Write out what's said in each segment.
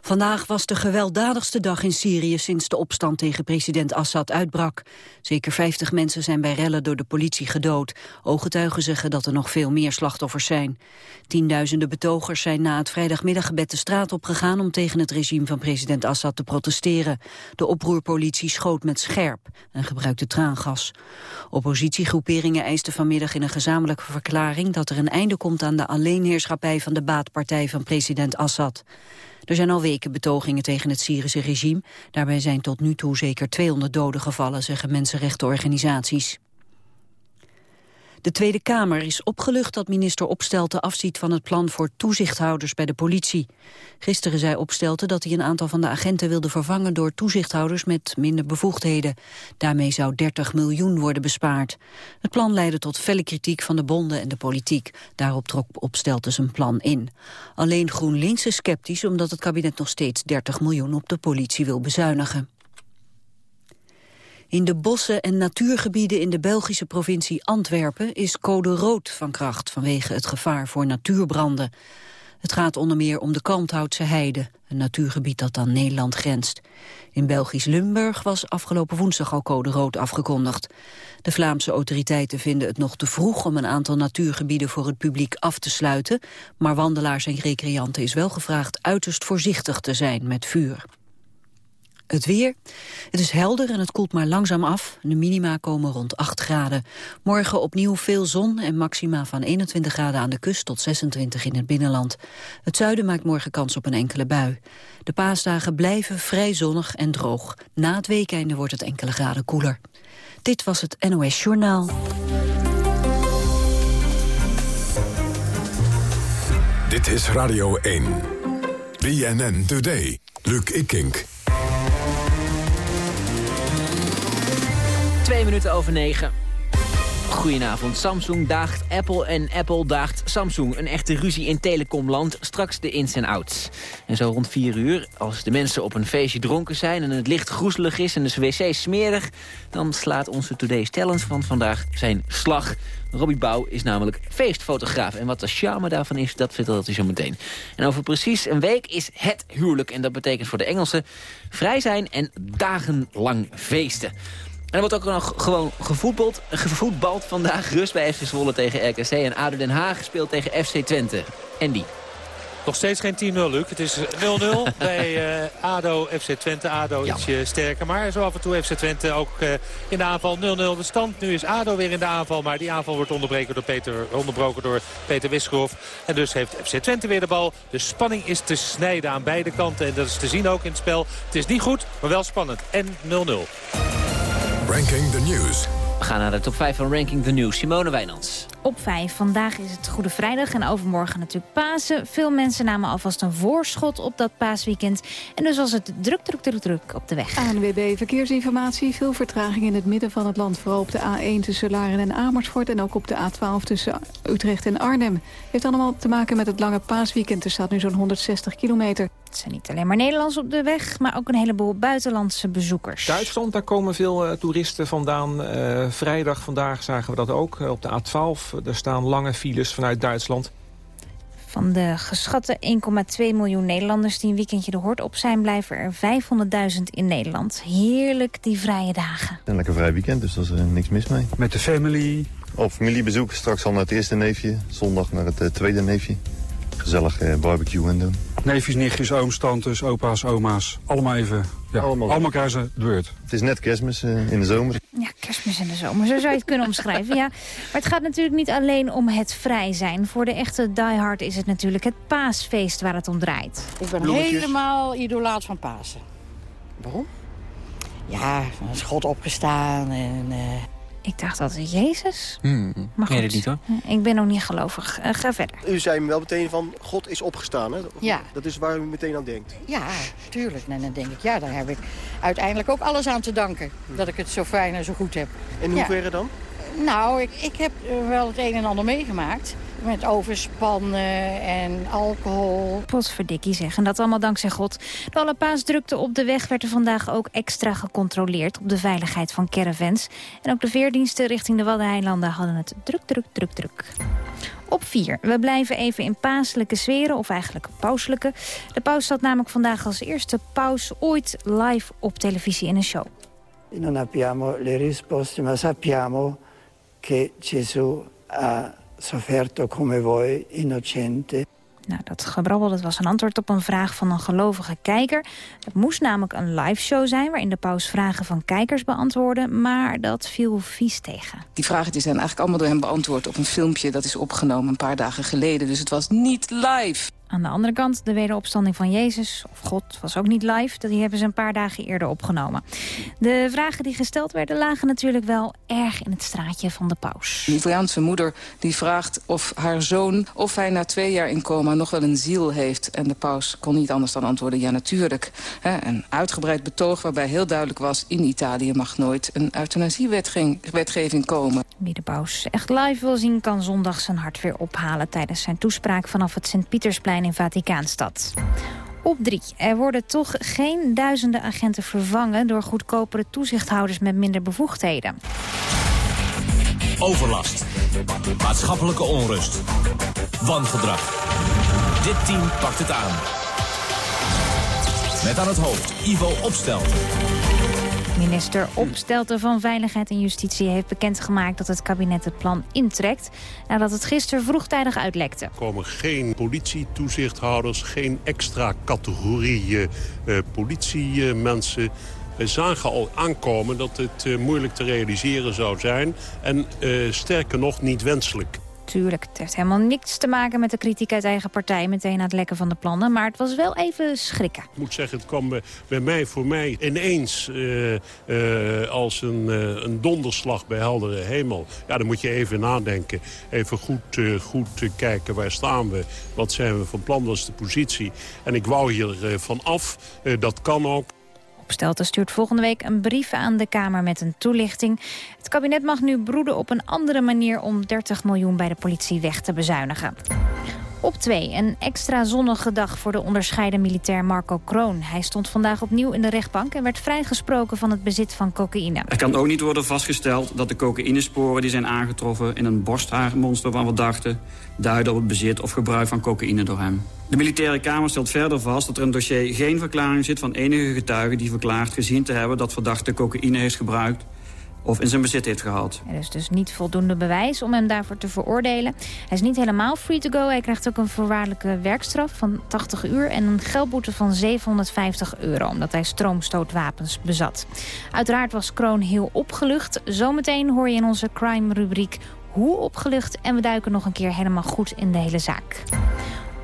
Vandaag was de gewelddadigste dag in Syrië sinds de opstand tegen president Assad uitbrak. Zeker 50 mensen zijn bij rellen door de politie gedood. Ooggetuigen zeggen dat er nog veel meer slachtoffers zijn. Tienduizenden betogers zijn na het vrijdagmiddaggebed de straat opgegaan om tegen het regime van president Assad te protesteren. De oproerpolitie schoot met scherp en gebruikte traangas. Oppositiegroeperingen eisten vanmiddag in een gezamenlijke verklaring dat er een einde komt aan de alleenheerschappij van de baatpartij van president Assad. Er zijn al weken betogingen tegen het Syrische regime. Daarbij zijn tot nu toe zeker 200 doden gevallen, zeggen mensenrechtenorganisaties. De Tweede Kamer is opgelucht dat minister Opstelten afziet van het plan voor toezichthouders bij de politie. Gisteren zei Opstelten dat hij een aantal van de agenten wilde vervangen door toezichthouders met minder bevoegdheden. Daarmee zou 30 miljoen worden bespaard. Het plan leidde tot felle kritiek van de bonden en de politiek. Daarop trok Opstelten zijn plan in. Alleen GroenLinks is sceptisch omdat het kabinet nog steeds 30 miljoen op de politie wil bezuinigen. In de bossen en natuurgebieden in de Belgische provincie Antwerpen is code rood van kracht vanwege het gevaar voor natuurbranden. Het gaat onder meer om de Kalmthoutse Heide, een natuurgebied dat aan Nederland grenst. In Belgisch Limburg was afgelopen woensdag al code rood afgekondigd. De Vlaamse autoriteiten vinden het nog te vroeg om een aantal natuurgebieden voor het publiek af te sluiten, maar wandelaars en recreanten is wel gevraagd uiterst voorzichtig te zijn met vuur. Het weer. Het is helder en het koelt maar langzaam af. De minima komen rond 8 graden. Morgen opnieuw veel zon en maxima van 21 graden aan de kust tot 26 in het binnenland. Het zuiden maakt morgen kans op een enkele bui. De paasdagen blijven vrij zonnig en droog. Na het weekende wordt het enkele graden koeler. Dit was het NOS Journaal. Dit is Radio 1. BNN Today. Luc Ikink. Twee minuten over negen. Goedenavond. Samsung daagt Apple en Apple daagt Samsung. Een echte ruzie in telecomland. Straks de ins en outs. En zo rond vier uur, als de mensen op een feestje dronken zijn... en het licht groezelig is en de wc smerig... dan slaat onze Today's Talent van vandaag zijn slag. Robbie Bouw is namelijk feestfotograaf. En wat de charme daarvan is, dat vertelt hij zo meteen. En over precies een week is het huwelijk. En dat betekent voor de Engelsen vrij zijn en dagenlang feesten. En er wordt ook nog gewoon gevoetbald, gevoetbald vandaag. Rust bij FC Zwolle tegen RKC en ADO Den Haag speelt tegen FC Twente. Andy. Nog steeds geen 10-0, Luc. Het is 0-0 bij uh, ADO, FC Twente. ADO ietsje sterker, maar zo af en toe FC Twente ook uh, in de aanval 0-0 de stand. Nu is ADO weer in de aanval, maar die aanval wordt onderbreken door Peter, onderbroken door Peter Wisgrof. En dus heeft FC Twente weer de bal. De spanning is te snijden aan beide kanten en dat is te zien ook in het spel. Het is niet goed, maar wel spannend. En 0-0. Ranking the News. We gaan naar de top 5 van Ranking the News. Simone Wijnands. Op 5. Vandaag is het Goede Vrijdag en overmorgen natuurlijk Pasen. Veel mensen namen alvast een voorschot op dat paasweekend. En dus was het druk, druk, druk, druk op de weg. ANWB Verkeersinformatie. Veel vertraging in het midden van het land. Vooral op de A1 tussen Laren en Amersfoort. En ook op de A12 tussen Utrecht en Arnhem. Heeft allemaal te maken met het lange paasweekend. Er staat nu zo'n 160 kilometer. Het zijn niet alleen maar Nederlands op de weg, maar ook een heleboel buitenlandse bezoekers. Duitsland, daar komen veel uh, toeristen vandaan. Uh, vrijdag, vandaag zagen we dat ook. Uh, op de A12, er staan lange files vanuit Duitsland. Van de geschatte 1,2 miljoen Nederlanders die een weekendje de hoort op zijn... blijven er 500.000 in Nederland. Heerlijk die vrije dagen. Een lekker vrij weekend, dus daar is niks mis mee. Met de family? Op familiebezoek, straks al naar het eerste neefje. Zondag naar het tweede neefje gezellig eh, barbecue en doen. Neefjes, nichtjes, ooms, tantes, opa's, oma's. Allemaal even, ja, allemaal, allemaal kruisen de beurt. Het is net kerstmis uh, in de zomer. Ja, kerstmis in de zomer, zo zou je het kunnen omschrijven. Ja. Maar het gaat natuurlijk niet alleen om het vrij zijn. Voor de echte diehard is het natuurlijk het paasfeest waar het om draait. Ik ben helemaal idolaat van Pasen. Waarom? Ja, er is God opgestaan en... Uh, ik dacht altijd Jezus. Hmm, maar goed, nee, niet hoor. Ik ben ook niet gelovig. Uh, ga verder. U zei me wel meteen van God is opgestaan. Hè? Ja. Dat is waar u meteen aan denkt. Ja, tuurlijk. En dan denk ik, ja, daar heb ik uiteindelijk ook alles aan te danken. Dat ik het zo fijn en zo goed heb. In hoeverre ja. dan? Nou, ik, ik heb wel het een en ander meegemaakt. Met overspannen en alcohol. Potverdikkie zeggen, dat allemaal dankzij God. De alle paasdrukte op de weg werd er vandaag ook extra gecontroleerd... op de veiligheid van caravans. En ook de veerdiensten richting de Waddeneilanden hadden het druk, druk, druk, druk. Op 4. We blijven even in pauselijke sferen, of eigenlijk pauselijke. De paus zat namelijk vandaag als eerste paus ooit live op televisie in een show. Non abbiamo le risposte, ma sappiamo che Gesù ha sofferto come voi, innocente. Nou, dat gebrabbel dat was een antwoord op een vraag van een gelovige kijker. Het moest namelijk een live show zijn waarin de paus vragen van kijkers beantwoordde, maar dat viel vies tegen. Die vragen die zijn eigenlijk allemaal door hem beantwoord op een filmpje dat is opgenomen een paar dagen geleden. Dus het was niet live. Aan de andere kant, de wederopstanding van Jezus, of God, was ook niet live. Die hebben ze een paar dagen eerder opgenomen. De vragen die gesteld werden lagen natuurlijk wel erg in het straatje van de paus. Een Italiaanse moeder die vraagt of haar zoon, of hij na twee jaar in coma nog wel een ziel heeft. En de paus kon niet anders dan antwoorden, ja natuurlijk. Een uitgebreid betoog waarbij heel duidelijk was... in Italië mag nooit een euthanasiewetgeving komen. Wie de paus echt live wil zien, kan zondag zijn hart weer ophalen... tijdens zijn toespraak vanaf het Sint-Pietersplein in Vaticaanstad. Op drie. Er worden toch geen duizenden agenten vervangen... door goedkopere toezichthouders met minder bevoegdheden. Overlast. Maatschappelijke onrust. Wangedrag. Dit team pakt het aan. Met aan het hoofd Ivo Opstelten. Minister Opstelten van Veiligheid en Justitie heeft bekendgemaakt dat het kabinet het plan intrekt nadat het gisteren vroegtijdig uitlekte. Er komen geen politietoezichthouders, geen extra categorieën uh, politiemensen. We zagen al aankomen dat het uh, moeilijk te realiseren zou zijn en uh, sterker nog niet wenselijk. Tuurlijk, het heeft helemaal niks te maken met de kritiek uit eigen partij... meteen na het lekken van de plannen, maar het was wel even schrikken. Ik moet zeggen, het kwam bij mij voor mij ineens uh, uh, als een, uh, een donderslag bij heldere hemel. Ja, dan moet je even nadenken. Even goed, goed kijken, waar staan we? Wat zijn we van plan? Wat is de positie? En ik wou hier van af. dat kan ook. Opstelten stuurt volgende week een brief aan de Kamer met een toelichting. Het kabinet mag nu broeden op een andere manier om 30 miljoen bij de politie weg te bezuinigen. Op 2. Een extra zonnige dag voor de onderscheiden militair Marco Kroon. Hij stond vandaag opnieuw in de rechtbank en werd vrijgesproken van het bezit van cocaïne. Er kan ook niet worden vastgesteld dat de cocaïnesporen die zijn aangetroffen... in een borsthaarmonster van verdachte duiden op het bezit of gebruik van cocaïne door hem. De militaire kamer stelt verder vast dat er in het dossier geen verklaring zit van enige getuige die verklaart gezien te hebben dat verdachte cocaïne heeft gebruikt of in zijn bezit heeft gehad. Er is dus niet voldoende bewijs om hem daarvoor te veroordelen. Hij is niet helemaal free to go. Hij krijgt ook een voorwaardelijke werkstraf van 80 uur... en een geldboete van 750 euro, omdat hij stroomstootwapens bezat. Uiteraard was Kroon heel opgelucht. Zometeen hoor je in onze crime-rubriek hoe opgelucht... en we duiken nog een keer helemaal goed in de hele zaak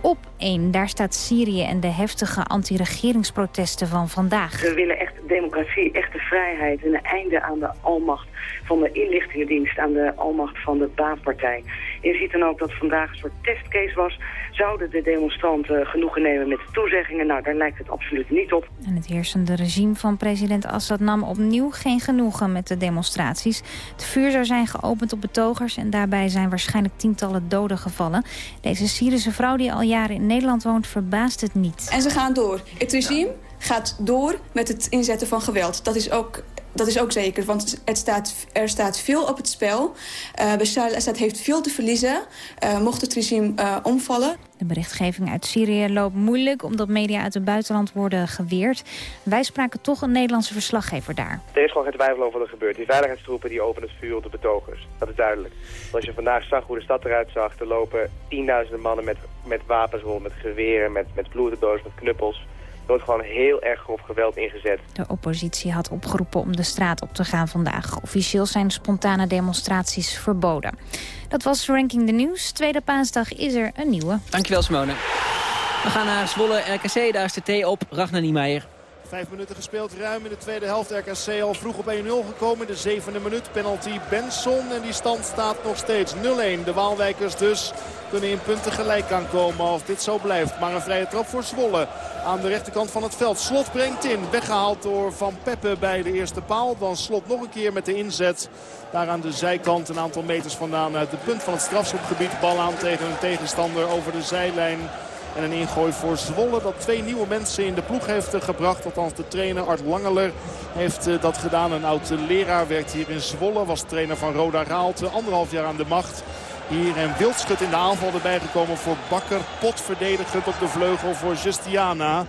op één. Daar staat Syrië en de heftige anti-regeringsprotesten van vandaag. We willen echt democratie, echte vrijheid en een einde aan de almacht van de inlichtingendienst, aan de almacht van de baatpartij. je ziet dan ook dat vandaag een soort testcase was. Zouden de demonstranten genoegen nemen met de toezeggingen? Nou, daar lijkt het absoluut niet op. En het heersende regime van president Assad nam opnieuw geen genoegen met de demonstraties. Het vuur zou zijn geopend op betogers en daarbij zijn waarschijnlijk tientallen doden gevallen. Deze Syrische vrouw die al jaren in Nederland woont verbaast het niet. En ze gaan door. Het regime gaat door met het inzetten van geweld. Dat is ook dat is ook zeker, want het staat, er staat veel op het spel. Uh, Bashar al-Assad heeft veel te verliezen, uh, mocht het regime uh, omvallen. De berichtgeving uit Syrië loopt moeilijk... omdat media uit het buitenland worden geweerd. Wij spraken toch een Nederlandse verslaggever daar. Er is gewoon geen twijfel over wat er gebeurt. Die veiligheidstroepen die openen het vuur op de betogers. Dat is duidelijk. Als je vandaag zag hoe de stad eruit zag... er lopen tienduizenden mannen met, met wapens rond, met geweren, met, met bloedendoos, met knuppels... Er wordt gewoon heel erg grof geweld ingezet. De oppositie had opgeroepen om de straat op te gaan vandaag. Officieel zijn spontane demonstraties verboden. Dat was Ranking the News. Tweede paasdag is er een nieuwe. Dankjewel Simone. We gaan naar Zwolle RKC, daar is de thee op. Ragnar Niemeyer. Vijf minuten gespeeld, ruim in de tweede helft. RKC al vroeg op 1-0 gekomen. De zevende minuut penalty Benson. En die stand staat nog steeds 0-1. De Waalwijkers dus kunnen in punten gelijk kan komen als dit zo blijft. Maar een vrije trap voor Zwolle aan de rechterkant van het veld. Slot brengt in. Weggehaald door Van Peppe bij de eerste paal. Dan Slot nog een keer met de inzet. Daar aan de zijkant een aantal meters vandaan uit de punt van het strafschopgebied. Bal aan tegen een tegenstander over de zijlijn. En een ingooi voor Zwolle dat twee nieuwe mensen in de ploeg heeft gebracht. Althans de trainer Art Langeler heeft eh, dat gedaan. Een oud leraar werkt hier in Zwolle. Was trainer van Roda Raalte. Anderhalf jaar aan de macht. Hier en Wildschut in de aanval erbij gekomen voor Bakker. Pot verdedigend op de vleugel voor Justiana.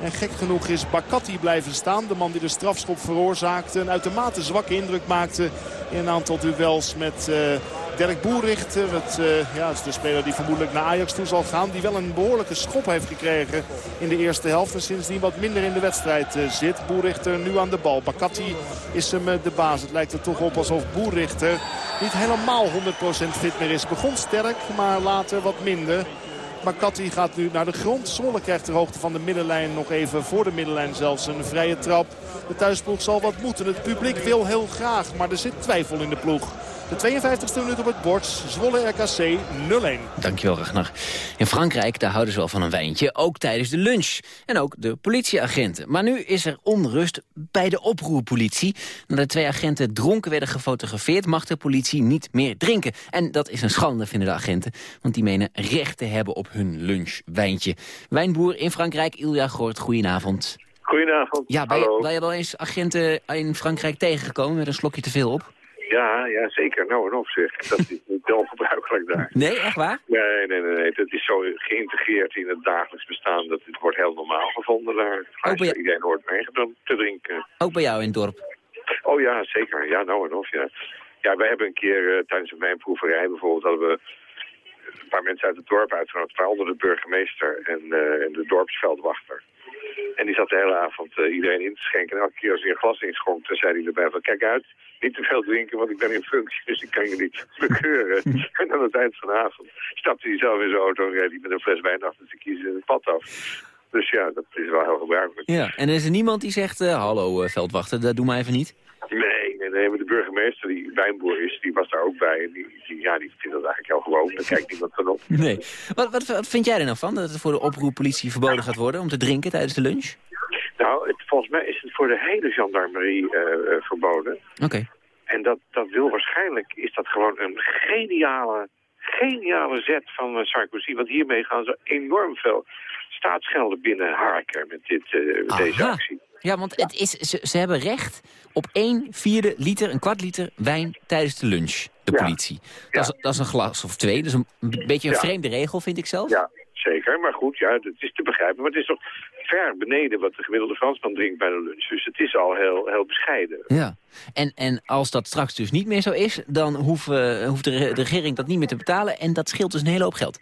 En gek genoeg is Bakati blijven staan. De man die de strafschop veroorzaakte. Een uitermate zwakke indruk maakte in een aantal duels met... Uh, Dirk Boerichter, het, uh, ja, is de speler die vermoedelijk naar Ajax toe zal gaan. Die wel een behoorlijke schop heeft gekregen in de eerste helft. En sindsdien wat minder in de wedstrijd uh, zit. Boerichter nu aan de bal. Bakati is hem de baas. Het lijkt er toch op alsof Boerichter niet helemaal 100% fit meer is. Begon sterk, maar later wat minder. Maar Katti gaat nu naar de grond. Zwolle krijgt ter hoogte van de middenlijn nog even voor de middenlijn zelfs een vrije trap. De thuisploeg zal wat moeten. Het publiek wil heel graag, maar er zit twijfel in de ploeg. De 52e minuut op het bord. Zwolle RKC 0-1. Dankjewel, Ragnar. In Frankrijk daar houden ze wel van een wijntje, ook tijdens de lunch. En ook de politieagenten. Maar nu is er onrust bij de oproerpolitie. Nadat twee agenten dronken werden gefotografeerd... mag de politie niet meer drinken. En dat is een schande, vinden de agenten. Want die menen recht te hebben op hun lunchwijntje. Wijnboer in Frankrijk, Ilja Goort, goedenavond. Goedenavond, Ja, ben je, hallo. ben je wel eens agenten in Frankrijk tegengekomen met een slokje te veel op? Ja, ja, zeker. Nou en op zich. Dat is niet ongebruikelijk daar. Nee, echt waar? Nee, nee, nee, nee. Dat is zo geïntegreerd in het dagelijks bestaan dat het wordt heel normaal gevonden daar. Ook bij, Iedereen hoort mee te drinken. ook bij jou in het dorp? Oh ja, zeker. Ja, nou en of, ja. Ja, wij hebben een keer eh, tijdens een wijnproeverij bijvoorbeeld hadden we een paar mensen uit het dorp uitgenodigd. Waaronder de burgemeester en, eh, en de dorpsveldwachter. En die zat de hele avond eh, iedereen in te schenken. En elke keer als hij een glas inschonk, dan zei hij erbij van... Kijk uit, niet te veel drinken, want ik ben in functie, dus ik kan je niet bekeuren. en aan het eind van de avond stapte hij zelf in zijn auto en reed hij met een fles wijn achter zijn kiezen in het pad af. Dus ja, dat is wel heel gebruikelijk. Ja, en er is er niemand die zegt, eh, hallo eh, veldwachter, dat doe maar even niet? Nee, nee, nee, maar de burgemeester die wijnboer is, die was daar ook bij. En die, die, ja, die vindt dat eigenlijk heel gewoon. Daar kijkt niemand van op. Nee. Wat, wat, wat vind jij er nou van, dat het voor de oproeppolitie verboden gaat worden om te drinken tijdens de lunch? Nou, het, volgens mij is het voor de hele gendarmerie eh, eh, verboden. Oké. En dat, dat wil waarschijnlijk, is dat gewoon een geniale, geniale zet van eh, Sarkozy. Want hiermee gaan ze enorm veel staatsgelden binnenharken met, dit, met deze actie. Ja, want het is, ze, ze hebben recht op één vierde liter, een kwart liter wijn tijdens de lunch, de politie. Dat, is, dat is een glas of twee, dus een, een beetje een vreemde regel, vind ik zelf. Ja, zeker. Maar goed, ja, het is te begrijpen. Maar het is toch ver beneden wat de gemiddelde Fransman drinkt bij de lunch. Dus het is al heel, heel bescheiden. Ja. En, en als dat straks dus niet meer zo is, dan hoeven, hoeft de, de regering dat niet meer te betalen. En dat scheelt dus een hele hoop geld.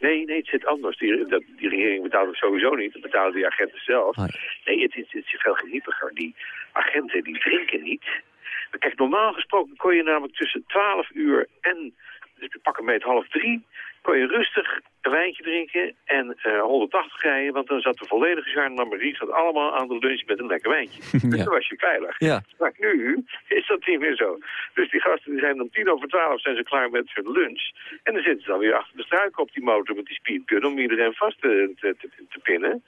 Nee, nee, het zit anders. Die, dat, die regering betaalt het sowieso niet. Dat betalen die agenten zelf. Nee, het, is- het is veel geniepiger. Die agenten die drinken niet. Kijk, normaal gesproken kon je namelijk tussen 12 uur en dus pak hem met half drie, kon je rustig een wijntje drinken en eh 180 rijden, want dan zat de volledige gendarmerie zat allemaal aan de lunch met een lekker wijntje. Dus dan was je veilig. Ja. Maar nu is dat niet meer zo. Dus die gasten die zijn om tien over twaalf zijn ze klaar met hun lunch. En dan zitten ze dan weer achter de struiken op die motor met die speedgun om iedereen vast te, te, te, te pinnen.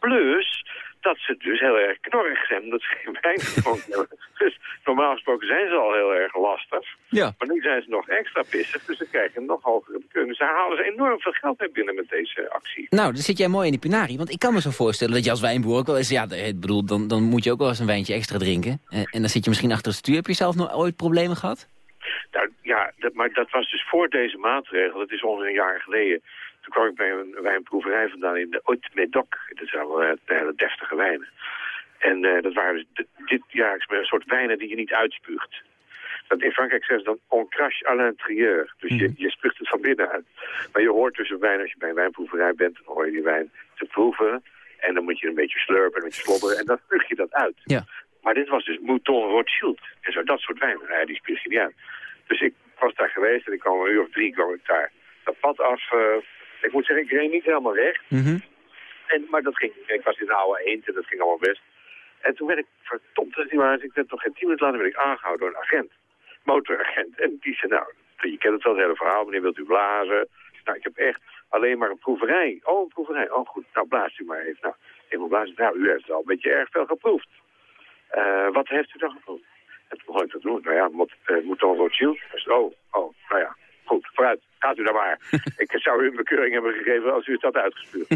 Plus dat ze dus heel erg knorrig zijn omdat ze geen wijn gedronken hebben. Dus normaal gesproken zijn ze al heel erg lastig. Ja. Maar nu zijn ze nog extra pissig, dus ze krijgen nog hogere bekeuring. Dus daar halen ze enorm veel geld mee binnen met deze actie. Nou, dan zit jij mooi in die penarie. Want ik kan me zo voorstellen dat je als wijnboer ook wel eens... Ja, bedoel, dan, dan moet je ook wel eens een wijntje extra drinken. En, en dan zit je misschien achter het stuur. Heb je zelf nog ooit problemen gehad? Nou, ja, dat, maar dat was dus voor deze maatregel. Dat is ongeveer een jaar geleden. Toen kwam ik bij een wijnproeverij vandaan in de Haute Médoc. Dat zijn wel eh, hele deftige wijnen. En eh, dat waren dus di- dit jaar een soort wijnen die je niet uitspuugt. Dat in Frankrijk zeggen ze dan on crache à l'intérieur. Dus je, je spuugt het van binnen uit. Maar je hoort dus een wijn, als je bij een wijnproeverij bent, dan hoor je die wijn te proeven. En dan moet je een beetje slurpen, een beetje slobberen. En dan spuug je dat uit. Ja. Maar dit was dus Mouton Rothschild. En zo dat soort wijnen. Ja, die spuug je niet uit. Dus ik was daar geweest en ik kwam een uur of drie kwam ik daar dat pad af. eh, ik moet zeggen, ik reed niet helemaal recht. En, maar dat ging, ik was in de oude eend en dat ging allemaal best. En toen werd ik verdomd, maar ik werd nog geen tien minuten later werd ik aangehouden door een agent. Motoragent. En die zei, nou, je kent het wel, het hele verhaal, meneer wilt u blazen? Nou, ik heb echt alleen maar een proeverij. Oh, een proeverij. Oh, goed. Nou, blaast u maar even. Nou, ik moet blazen. Nou, u heeft al een beetje erg veel geproefd. Uh, wat heeft u dan geproefd? En toen begon ik te doen. Nou ja, moet, uh, moet dan wat chill. Oh, oh, nou ja. Goed, vooruit. Gaat u dan maar. ik zou u een bekeuring hebben gegeven als u het had uitgespuurd.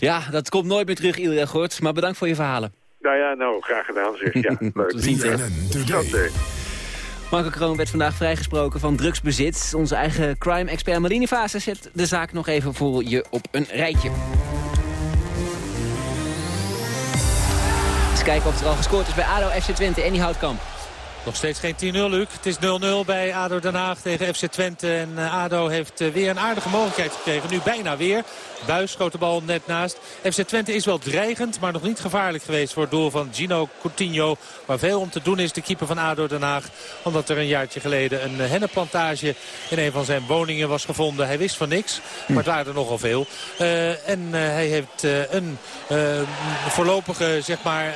ja, dat komt nooit meer terug, Ilja Gort. Maar bedankt voor je verhalen. Nou ja, nou, graag gedaan zeg. Ja, leuk. Tot ziens. Marco Kroon werd vandaag vrijgesproken van drugsbezit. Onze eigen crime-expert Marine Vase zet de zaak nog even voor je op een rijtje. Eens kijken of er al gescoord is bij ADO FC Twente en die Houtkamp. Nog steeds geen 10-0, Luc. Het is 0-0 bij ADO Den Haag tegen FC Twente. En eh, ADO heeft eh, weer een aardige mogelijkheid gekregen. Nu bijna weer. Buis schoot de bal net naast. FC Twente is wel dreigend, maar nog niet gevaarlijk geweest voor het doel van Gino Coutinho. Waar veel om te doen is de keeper van ADO Den Haag. Omdat er een jaartje geleden een eh, hennenplantage in een van zijn woningen was gevonden. Hij wist van niks, maar het waren er nogal veel. En hij heeft een voorlopige zeg maar,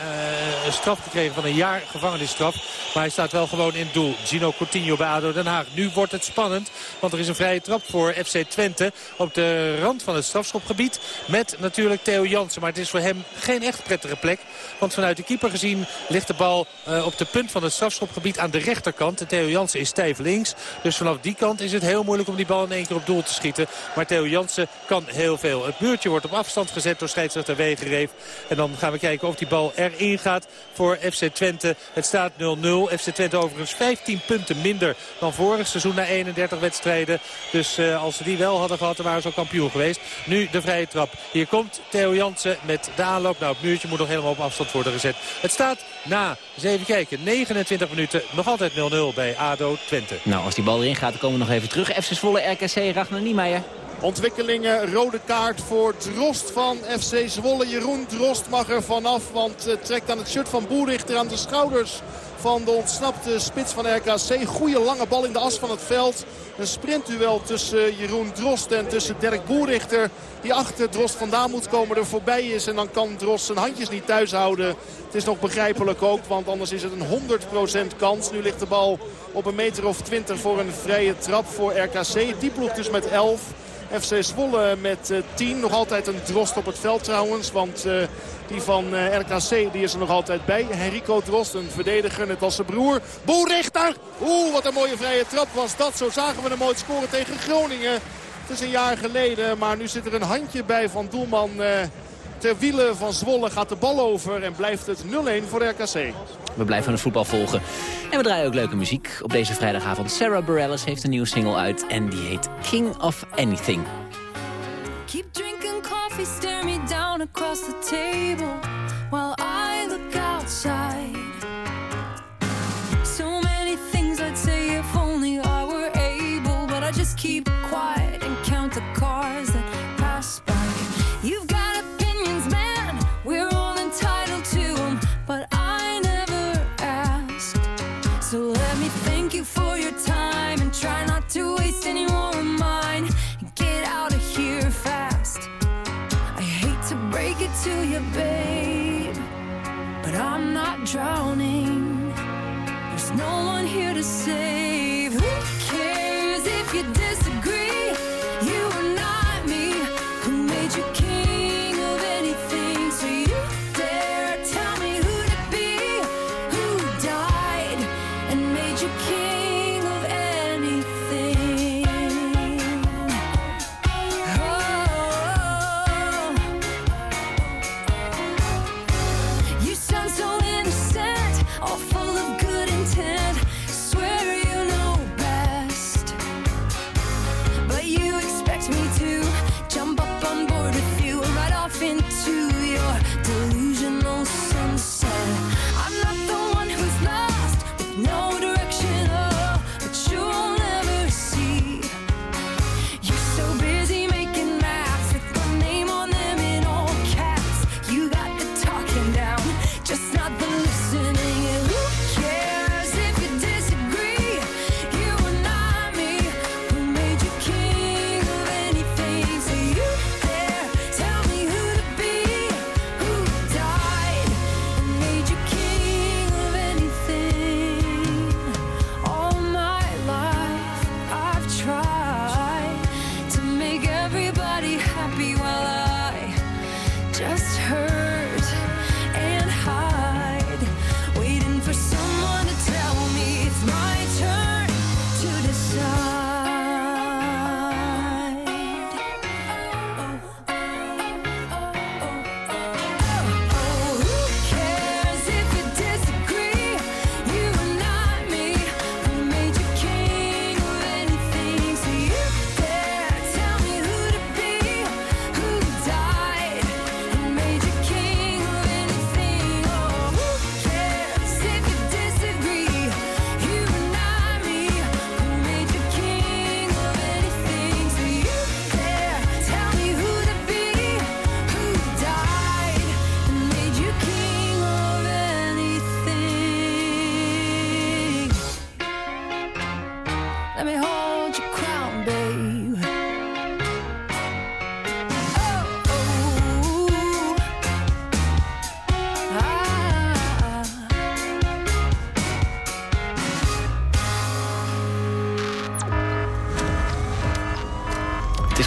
straf gekregen van een jaar gevangenisstraf. Maar hij staat wel gewoon in doel. Gino Coutinho bij Den Haag. Nu wordt het spannend, want er is een vrije trap voor FC Twente op de rand van het strafschop strafschopgebied. Met natuurlijk Theo Jansen. Maar het is voor hem geen echt prettige plek. Want vanuit de keeper gezien ligt de bal uh, op de punt van het strafschopgebied aan de rechterkant. En Theo Jansen is stijf links. Dus vanaf die kant is het heel moeilijk om die bal in één keer op doel te schieten. Maar Theo Jansen kan heel veel. Het buurtje wordt op afstand gezet door scheidsrechter Wegereef. En dan gaan we kijken of die bal erin gaat voor FC Twente. Het staat 0-0. FC Twente overigens 15 punten minder dan vorig seizoen na 31 wedstrijden. Dus uh, als ze die wel hadden gehad, dan waren ze al kampioen geweest. Nu de vrije trap. Hier komt Theo Jansen met de aanloop. Nou, het muurtje moet nog helemaal op afstand worden gezet. Het staat na, eens even kijken, 29 minuten. Nog altijd 0-0 bij ADO Twente. Nou, als die bal erin gaat, dan komen we nog even terug. FC Zwolle, RKC, Ragnar Niemeyer. Ontwikkelingen, rode kaart voor Drost van FC Zwolle. Jeroen Drost mag er vanaf, want uh, trekt aan het shirt van Boerichter aan de schouders van de ontsnapte spits van RKC. Goede lange bal in de as van het veld. Een sprintduel tussen Jeroen Drost en tussen Dirk Boerichter. Die achter Drost vandaan moet komen, er voorbij is. En dan kan Drost zijn handjes niet thuis houden. Het is nog begrijpelijk ook, want anders is het een 100% kans. Nu ligt de bal op een meter of 20 voor een vrije trap voor RKC. Die ploeg dus met 11. FC Zwolle met uh, 10. Nog altijd een drost op het veld trouwens. Want uh, die van uh, RKC die is er nog altijd bij. Henrico Drost, een verdediger net als zijn broer. Boerichter! Oeh, wat een mooie vrije trap was dat. Zo zagen we hem ooit scoren tegen Groningen. Het is een jaar geleden, maar nu zit er een handje bij van doelman... Ter wielen van Zwolle gaat de bal over en blijft het 0-1 voor RKC. We blijven het voetbal volgen. En we draaien ook leuke muziek. Op deze vrijdagavond Sarah Bareilles heeft een nieuwe single uit. En die heet King of Anything. Keep drinking coffee, stare me down across the table. While I look outside. So many things I'd say if only I were able. But I just keep quiet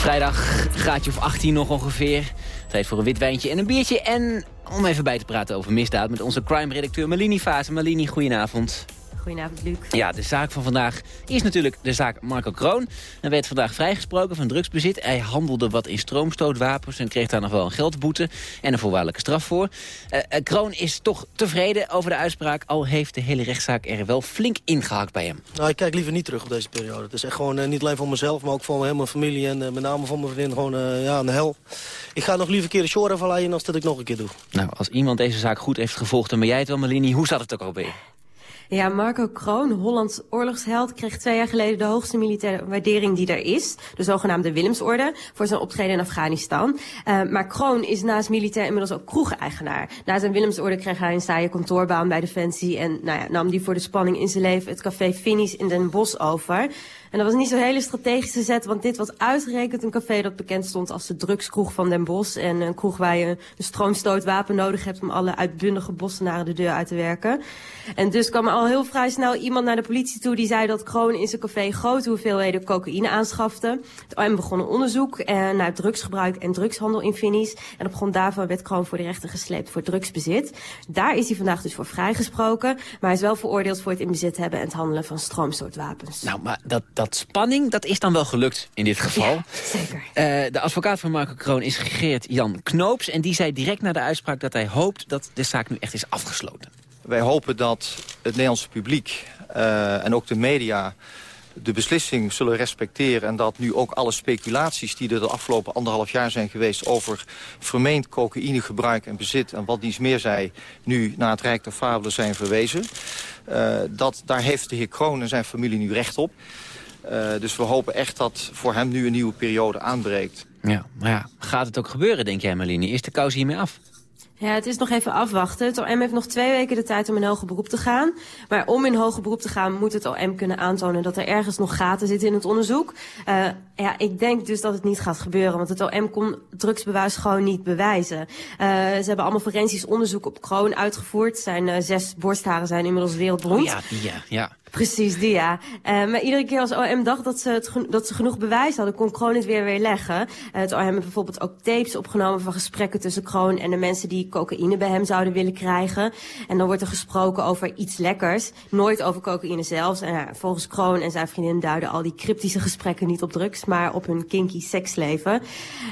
vrijdag, graadje of 18 nog ongeveer. Tijd voor een wit wijntje en een biertje. En om even bij te praten over misdaad met onze crime-redacteur Malini Fase. Malini, goedenavond. Goedenavond, Luc. Ja, de zaak van vandaag is natuurlijk de zaak Marco Kroon. Hij werd vandaag vrijgesproken van drugsbezit. Hij handelde wat in stroomstootwapens en kreeg daar nog wel een geldboete en een voorwaardelijke straf voor. Uh, Kroon is toch tevreden over de uitspraak, al heeft de hele rechtszaak er wel flink ingehakt bij hem. Nou, ik kijk liever niet terug op deze periode. Het is echt gewoon uh, niet alleen voor mezelf, maar ook voor mijn hele familie en uh, met name voor mijn vriendin gewoon ja, een hel. Ik ga nog liever een keer de shore afleiden als dat ik nog een keer doe. Nou, als iemand deze zaak goed heeft gevolgd, dan ben jij het wel, Malini. Hoe zat het ook alweer? Ja, Marco Kroon, Hollands oorlogsheld, kreeg twee jaar geleden de hoogste militaire waardering die er is. De zogenaamde Willemsorde, voor zijn optreden in Afghanistan. Uh, maar Kroon is naast militair inmiddels ook kroegeigenaar. Na zijn Willemsorde kreeg hij een saaie kantoorbaan bij Defensie... en nou ja, nam die voor de spanning in zijn leven het café Finish in Den Bosch over... En dat was niet zo'n hele strategische zet, want dit was uitgerekend een café dat bekend stond als de drugskroeg van Den Bosch. En een kroeg waar je een stroomstootwapen nodig hebt om alle uitbundige bossenaren de deur uit te werken. En dus kwam er al heel vrij snel iemand naar de politie toe die zei dat Kroon in zijn café grote hoeveelheden cocaïne aanschafte. Het OM begon een onderzoek eh, naar drugsgebruik en drugshandel in Finis. En op grond daarvan werd Kroon voor de rechter gesleept voor drugsbezit. Daar is hij vandaag dus voor vrijgesproken. Maar hij is wel veroordeeld voor het in bezit hebben en het handelen van stroomstootwapens. Nou, maar dat dat spanning, dat is dan wel gelukt in dit geval. Ja, zeker. Uh, de advocaat van Marco Kroon is Geert Jan Knoops. En die zei direct na de uitspraak dat hij hoopt dat de zaak nu echt is afgesloten. Wij hopen dat het Nederlandse publiek uh, en ook de media de beslissing zullen respecteren... en dat nu ook alle speculaties die er de afgelopen anderhalf jaar zijn geweest... over vermeend cocaïnegebruik en bezit en wat niets meer zij... nu naar het Rijk der Fabelen zijn verwezen. Uh, dat, daar heeft de heer Kroon en zijn familie nu recht op. Uh, dus we hopen echt dat voor hem nu een nieuwe periode aanbreekt. Ja, maar ja, gaat het ook gebeuren, denk jij, Marlene? Is de kous hiermee af? Ja, het is nog even afwachten. Het OM heeft nog twee weken de tijd om in hoger beroep te gaan. Maar om in hoger beroep te gaan moet het OM kunnen aantonen dat er ergens nog gaten zitten in het onderzoek. Uh, ja, ik denk dus dat het niet gaat gebeuren, want het OM kon drugsbewijs gewoon niet bewijzen. Uh, ze hebben allemaal forensisch onderzoek op kroon uitgevoerd. Zijn uh, zes borstharen zijn inmiddels wereldberoemd. Oh ja, ja, ja. Precies, die ja. Uh, maar iedere keer als OM dacht dat ze, het, dat ze genoeg bewijs hadden, kon Kroon het weer weer leggen. Uh, het OM heeft bijvoorbeeld ook tapes opgenomen van gesprekken tussen Kroon en de mensen die cocaïne bij hem zouden willen krijgen. En dan wordt er gesproken over iets lekkers, nooit over cocaïne zelfs. En volgens Kroon en zijn vriendin duiden al die cryptische gesprekken niet op drugs, maar op hun kinky seksleven.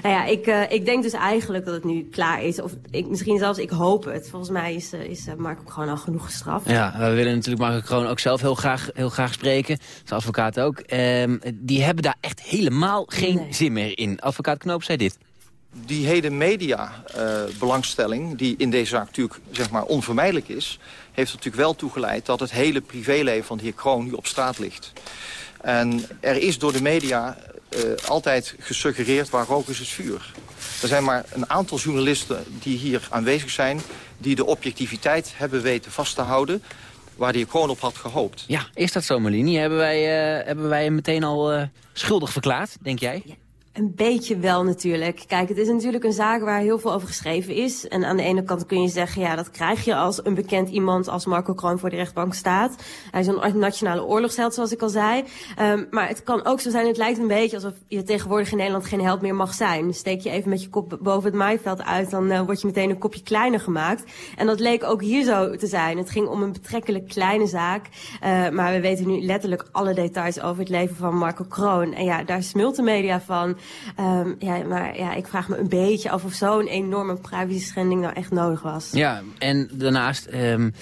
Nou ja, ik, uh, ik denk dus eigenlijk dat het nu klaar is. Of ik, misschien zelfs, ik hoop het. Volgens mij is, is Marco Kroon al genoeg gestraft. Ja, we willen natuurlijk Marco Kroon ook zelf heel graag heel graag spreken. Zijn advocaat ook. Um, die hebben daar echt helemaal geen nee. zin meer in. Advocaat Knoop zei dit. Die hele media-belangstelling, uh, die in deze zaak natuurlijk zeg maar, onvermijdelijk is... heeft er natuurlijk wel toegeleid dat het hele privéleven van de heer Kroon nu op straat ligt. En er is door de media uh, altijd gesuggereerd waar rook is het vuur. Er zijn maar een aantal journalisten die hier aanwezig zijn... die de objectiviteit hebben weten vast te houden waar hij gewoon op had gehoopt. Ja, is dat zo, Molini? Hebben wij, uh, hebben wij hem meteen al uh, schuldig verklaard, denk jij? Ja. Een beetje wel natuurlijk. Kijk, het is natuurlijk een zaak waar heel veel over geschreven is. En aan de ene kant kun je zeggen, ja, dat krijg je als een bekend iemand als Marco Kroon voor de rechtbank staat. Hij is een nationale oorlogsheld, zoals ik al zei. Um, maar het kan ook zo zijn, het lijkt een beetje alsof je tegenwoordig in Nederland geen held meer mag zijn. Steek je even met je kop boven het maaiveld uit, dan uh, word je meteen een kopje kleiner gemaakt. En dat leek ook hier zo te zijn. Het ging om een betrekkelijk kleine zaak. Uh, maar we weten nu letterlijk alle details over het leven van Marco Kroon. En ja, daar smult de media van. Um, ja, maar ja, ik vraag me een beetje af of zo'n enorme privacy-schending nou echt nodig was. Ja, en daarnaast, um,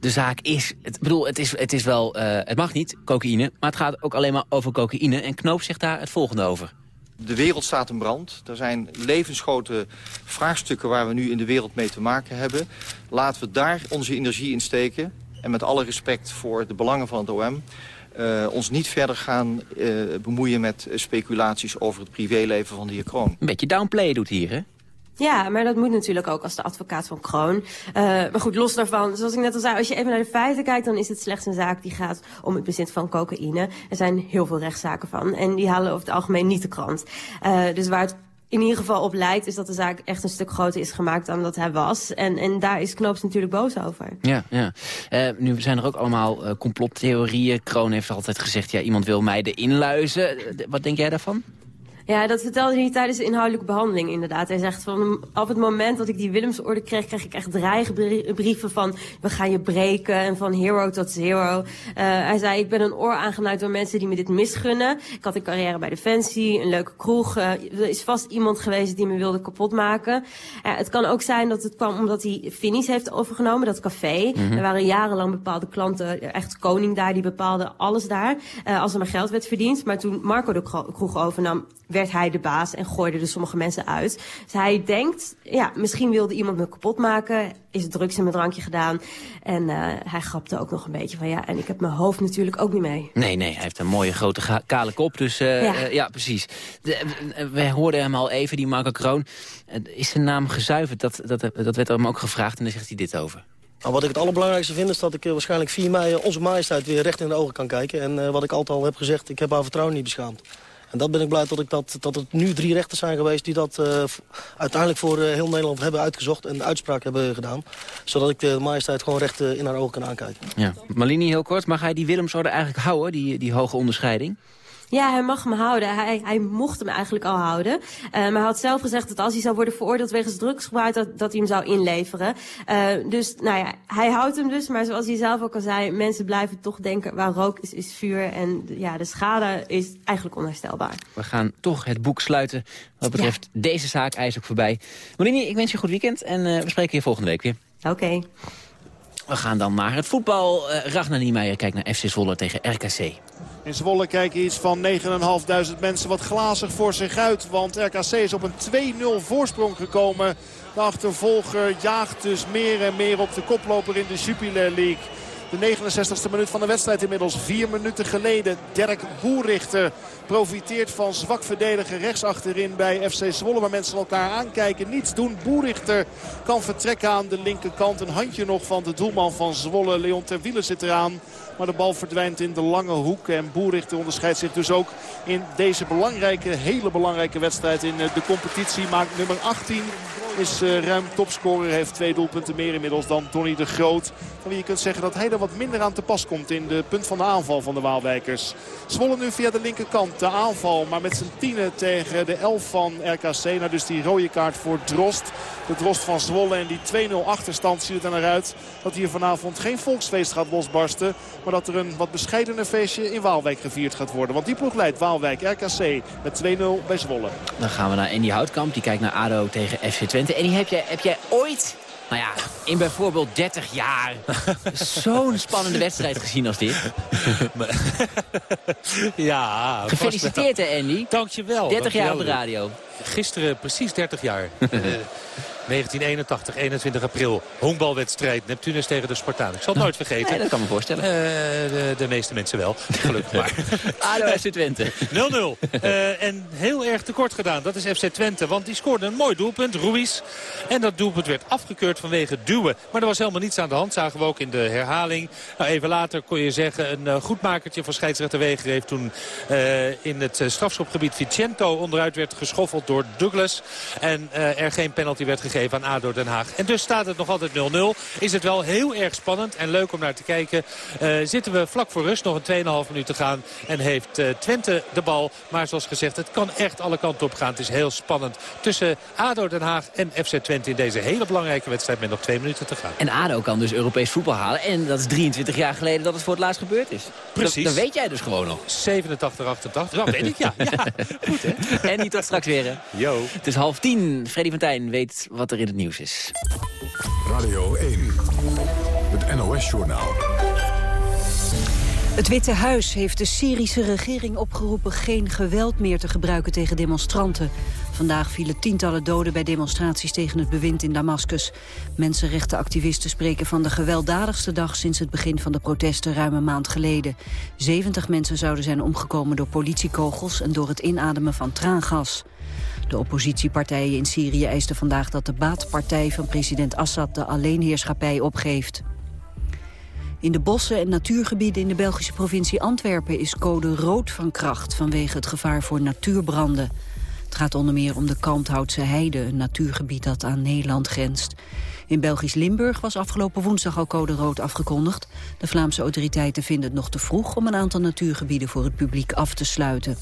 de zaak is, het, bedoel, het is, het is wel, uh, het mag niet, cocaïne, maar het gaat ook alleen maar over cocaïne. En Knoop zegt daar het volgende over. De wereld staat in brand. Er zijn levensgrote vraagstukken waar we nu in de wereld mee te maken hebben. Laten we daar onze energie in steken. En met alle respect voor de belangen van het OM... Uh, ons niet verder gaan uh, bemoeien met speculaties over het privéleven van de heer Kroon. Een beetje downplay doet hier, hè? Ja, maar dat moet natuurlijk ook als de advocaat van Kroon. Uh, maar goed, los daarvan, zoals ik net al zei, als je even naar de feiten kijkt... dan is het slechts een zaak die gaat om het bezit van cocaïne. Er zijn heel veel rechtszaken van en die halen over het algemeen niet de krant. Uh, dus waar het in ieder geval op lijkt... is dat de zaak echt een stuk groter is gemaakt dan dat hij was. En, en daar is Knoops natuurlijk boos over. Ja, ja. Uh, nu zijn er ook allemaal uh, complottheorieën. Kroon heeft altijd gezegd, ja, iemand wil mij erin luizen. wat denk jij daarvan? Ja, dat vertelde hij tijdens de inhoudelijke behandeling inderdaad. Hij zegt van op het moment dat ik die Willemsorde kreeg, kreeg ik echt dreigbrieven van we gaan je breken en van hero tot zero. Uh, hij zei ik ben een oor aangenaaid door mensen die me dit misgunnen. Ik had een carrière bij Defensie, een leuke kroeg. Uh, er is vast iemand geweest die me wilde kapotmaken. Uh, het kan ook zijn dat het kwam omdat hij Finis heeft overgenomen, dat café. Mhm. Er waren jarenlang bepaalde klanten, echt koning daar, die bepaalde alles daar. Als er maar geld werd verdiend. Maar toen Marco de kroeg overnam, werd hij de baas en gooide er sommige mensen uit. Dus hij denkt, ja, misschien wilde iemand me kapot maken. Is drugs in mijn drankje gedaan. En uh, hij grapte ook nog een beetje van ja, en ik heb mijn hoofd natuurlijk ook niet mee. Nee, nee, hij heeft een mooie grote kale kop. Dus uh, ja. Uh, ja. precies. De, we hoorden hem al even, die Marco Kroon. is zijn naam gezuiverd? Dat, dat, dat werd hem ook gevraagd en dan zegt hij dit over. Nou, wat ik het allerbelangrijkste vind is dat ik uh, waarschijnlijk 4 mei onze majesteit weer recht in de ogen kan kijken. En uh, wat ik altijd al heb gezegd, ik heb haar vertrouwen niet beschaamd. En dat ben ik blij dat, ik dat, dat het nu drie rechters zijn geweest... die dat uh, uiteindelijk voor uh, heel Nederland hebben uitgezocht... en uitspraak hebben gedaan. Zodat ik de majesteit gewoon recht uh, in haar ogen kan aankijken. Ja. Malini, heel kort. Mag hij die Willemsorde eigenlijk houden, die, die hoge onderscheiding? Ja, hij mag hem houden. Hij, hij mocht hem eigenlijk al houden. Uh, maar hij had zelf gezegd dat als hij zou worden veroordeeld wegens drugsgebruik... dat, dat hij hem zou inleveren. Uh, dus nou ja, hij houdt hem dus. Maar zoals hij zelf ook al zei... mensen blijven toch denken waar rook is, is vuur. En ja, de schade is eigenlijk onherstelbaar. We gaan toch het boek sluiten. Wat betreft ja. deze zaak, hij is ook voorbij. Molini, ik wens je een goed weekend. En uh, we spreken je volgende week weer. Oké. Okay. We gaan dan naar het voetbal. Uh, Ragnar Niemeyer kijkt naar FC Zwolle tegen RKC. In Zwolle kijken iets van 9.500 mensen wat glazig voor zich uit. Want RKC is op een 2-0 voorsprong gekomen. De achtervolger jaagt dus meer en meer op de koploper in de Jupiler League. De 69e minuut van de wedstrijd inmiddels. Vier minuten geleden. Dirk Boerrichter profiteert van zwak verdedigen rechts achterin bij FC Zwolle. Waar mensen elkaar aankijken. Niets doen. Boerrichter kan vertrekken aan de linkerkant. Een handje nog van de doelman van Zwolle. Leon Terwielen zit eraan. Maar de bal verdwijnt in de lange hoek. En Boerichter onderscheidt zich dus ook in deze belangrijke, hele belangrijke wedstrijd in de competitie. Maakt nummer 18 is uh, ruim topscorer. Heeft twee doelpunten meer inmiddels dan Donny de Groot. Van wie je kunt zeggen dat hij er wat minder aan te pas komt in de punt van de aanval van de Waalwijkers. Zwolle nu via de linkerkant de aanval. Maar met zijn tienen tegen de 11 van RKC. Nou dus die rode kaart voor Drost. De Drost van Zwolle en die 2-0 achterstand ziet het er naar uit. Dat hier vanavond geen volksfeest gaat losbarsten. Maar dat er een wat bescheidener feestje in Waalwijk gevierd gaat worden. Want die ploeg leidt Waalwijk RKC met 2-0 bij Zwolle. Dan gaan we naar Andy Houtkamp. Die kijkt naar ADO tegen FC Twente. En die heb jij, heb jij ooit nou ja, in bijvoorbeeld 30 jaar zo'n spannende wedstrijd gezien als dit. ja. Gefeliciteerd hè Andy. Dankjewel. 30 jaar op de radio. Gisteren precies 30 jaar. 1981, 21 april. Honkbalwedstrijd. Neptunus tegen de Spartaan. Ik zal het nooit vergeten. Nee, dat kan me voorstellen. Uh, de, de, meeste mensen wel. Gelukkig maar. ADO FC Twente. 0-0. Uh, en heel erg tekort gedaan. Dat is FC Twente. Want die scoorde een mooi doelpunt. Ruiz. En dat doelpunt werd afgekeurd vanwege duwen. Maar er was helemaal niets aan de hand. Zagen we ook in de herhaling. Nou, even later kon je zeggen een uh, goedmakertje van scheidsrechter Weger heeft toen in het strafschopgebied Vicento onderuit werd geschoffeld door Douglas. En er geen penalty werd gegeven aan ADO Den Haag. En dus staat het nog altijd 0-0. Is het wel heel erg spannend en leuk om naar te kijken. Uh, zitten we vlak voor rust, nog een 2,5 minuut te gaan. En heeft uh, Twente de bal. Maar zoals gezegd, het kan echt alle kanten op gaan. Het is heel spannend tussen ADO Den Haag en FC Twente in deze hele belangrijke wedstrijd met nog twee minuten te gaan. En ADO kan dus Europees voetbal halen. En dat is 23 jaar geleden dat het voor het laatst gebeurd is. Precies. Dat, dat weet jij dus gewoon nog. 87, 88. Dat weet ik, ja. ja. Goed, hè? En niet tot straks weer, hè? Yo. Het is half tien. Freddy van Tijn weet wat er in het nieuws is. Radio 1, het NOS-journaal. Het Witte Huis heeft de Syrische regering opgeroepen geen geweld meer te gebruiken tegen demonstranten. Vandaag vielen tientallen doden bij demonstraties tegen het bewind in Damascus. Mensenrechtenactivisten spreken van de gewelddadigste dag sinds het begin van de protesten ruim een maand geleden. 70 mensen zouden zijn omgekomen door politiekogels en door het inademen van traangas. De oppositiepartijen in Syrië eisten vandaag dat de baatpartij van president Assad de alleenheerschappij opgeeft. In de bossen en natuurgebieden in de Belgische provincie Antwerpen is code rood van kracht vanwege het gevaar voor natuurbranden. Het gaat onder meer om de Kalmthoutse Heide, een natuurgebied dat aan Nederland grenst. In Belgisch Limburg was afgelopen woensdag al code rood afgekondigd. De Vlaamse autoriteiten vinden het nog te vroeg om een aantal natuurgebieden voor het publiek af te sluiten.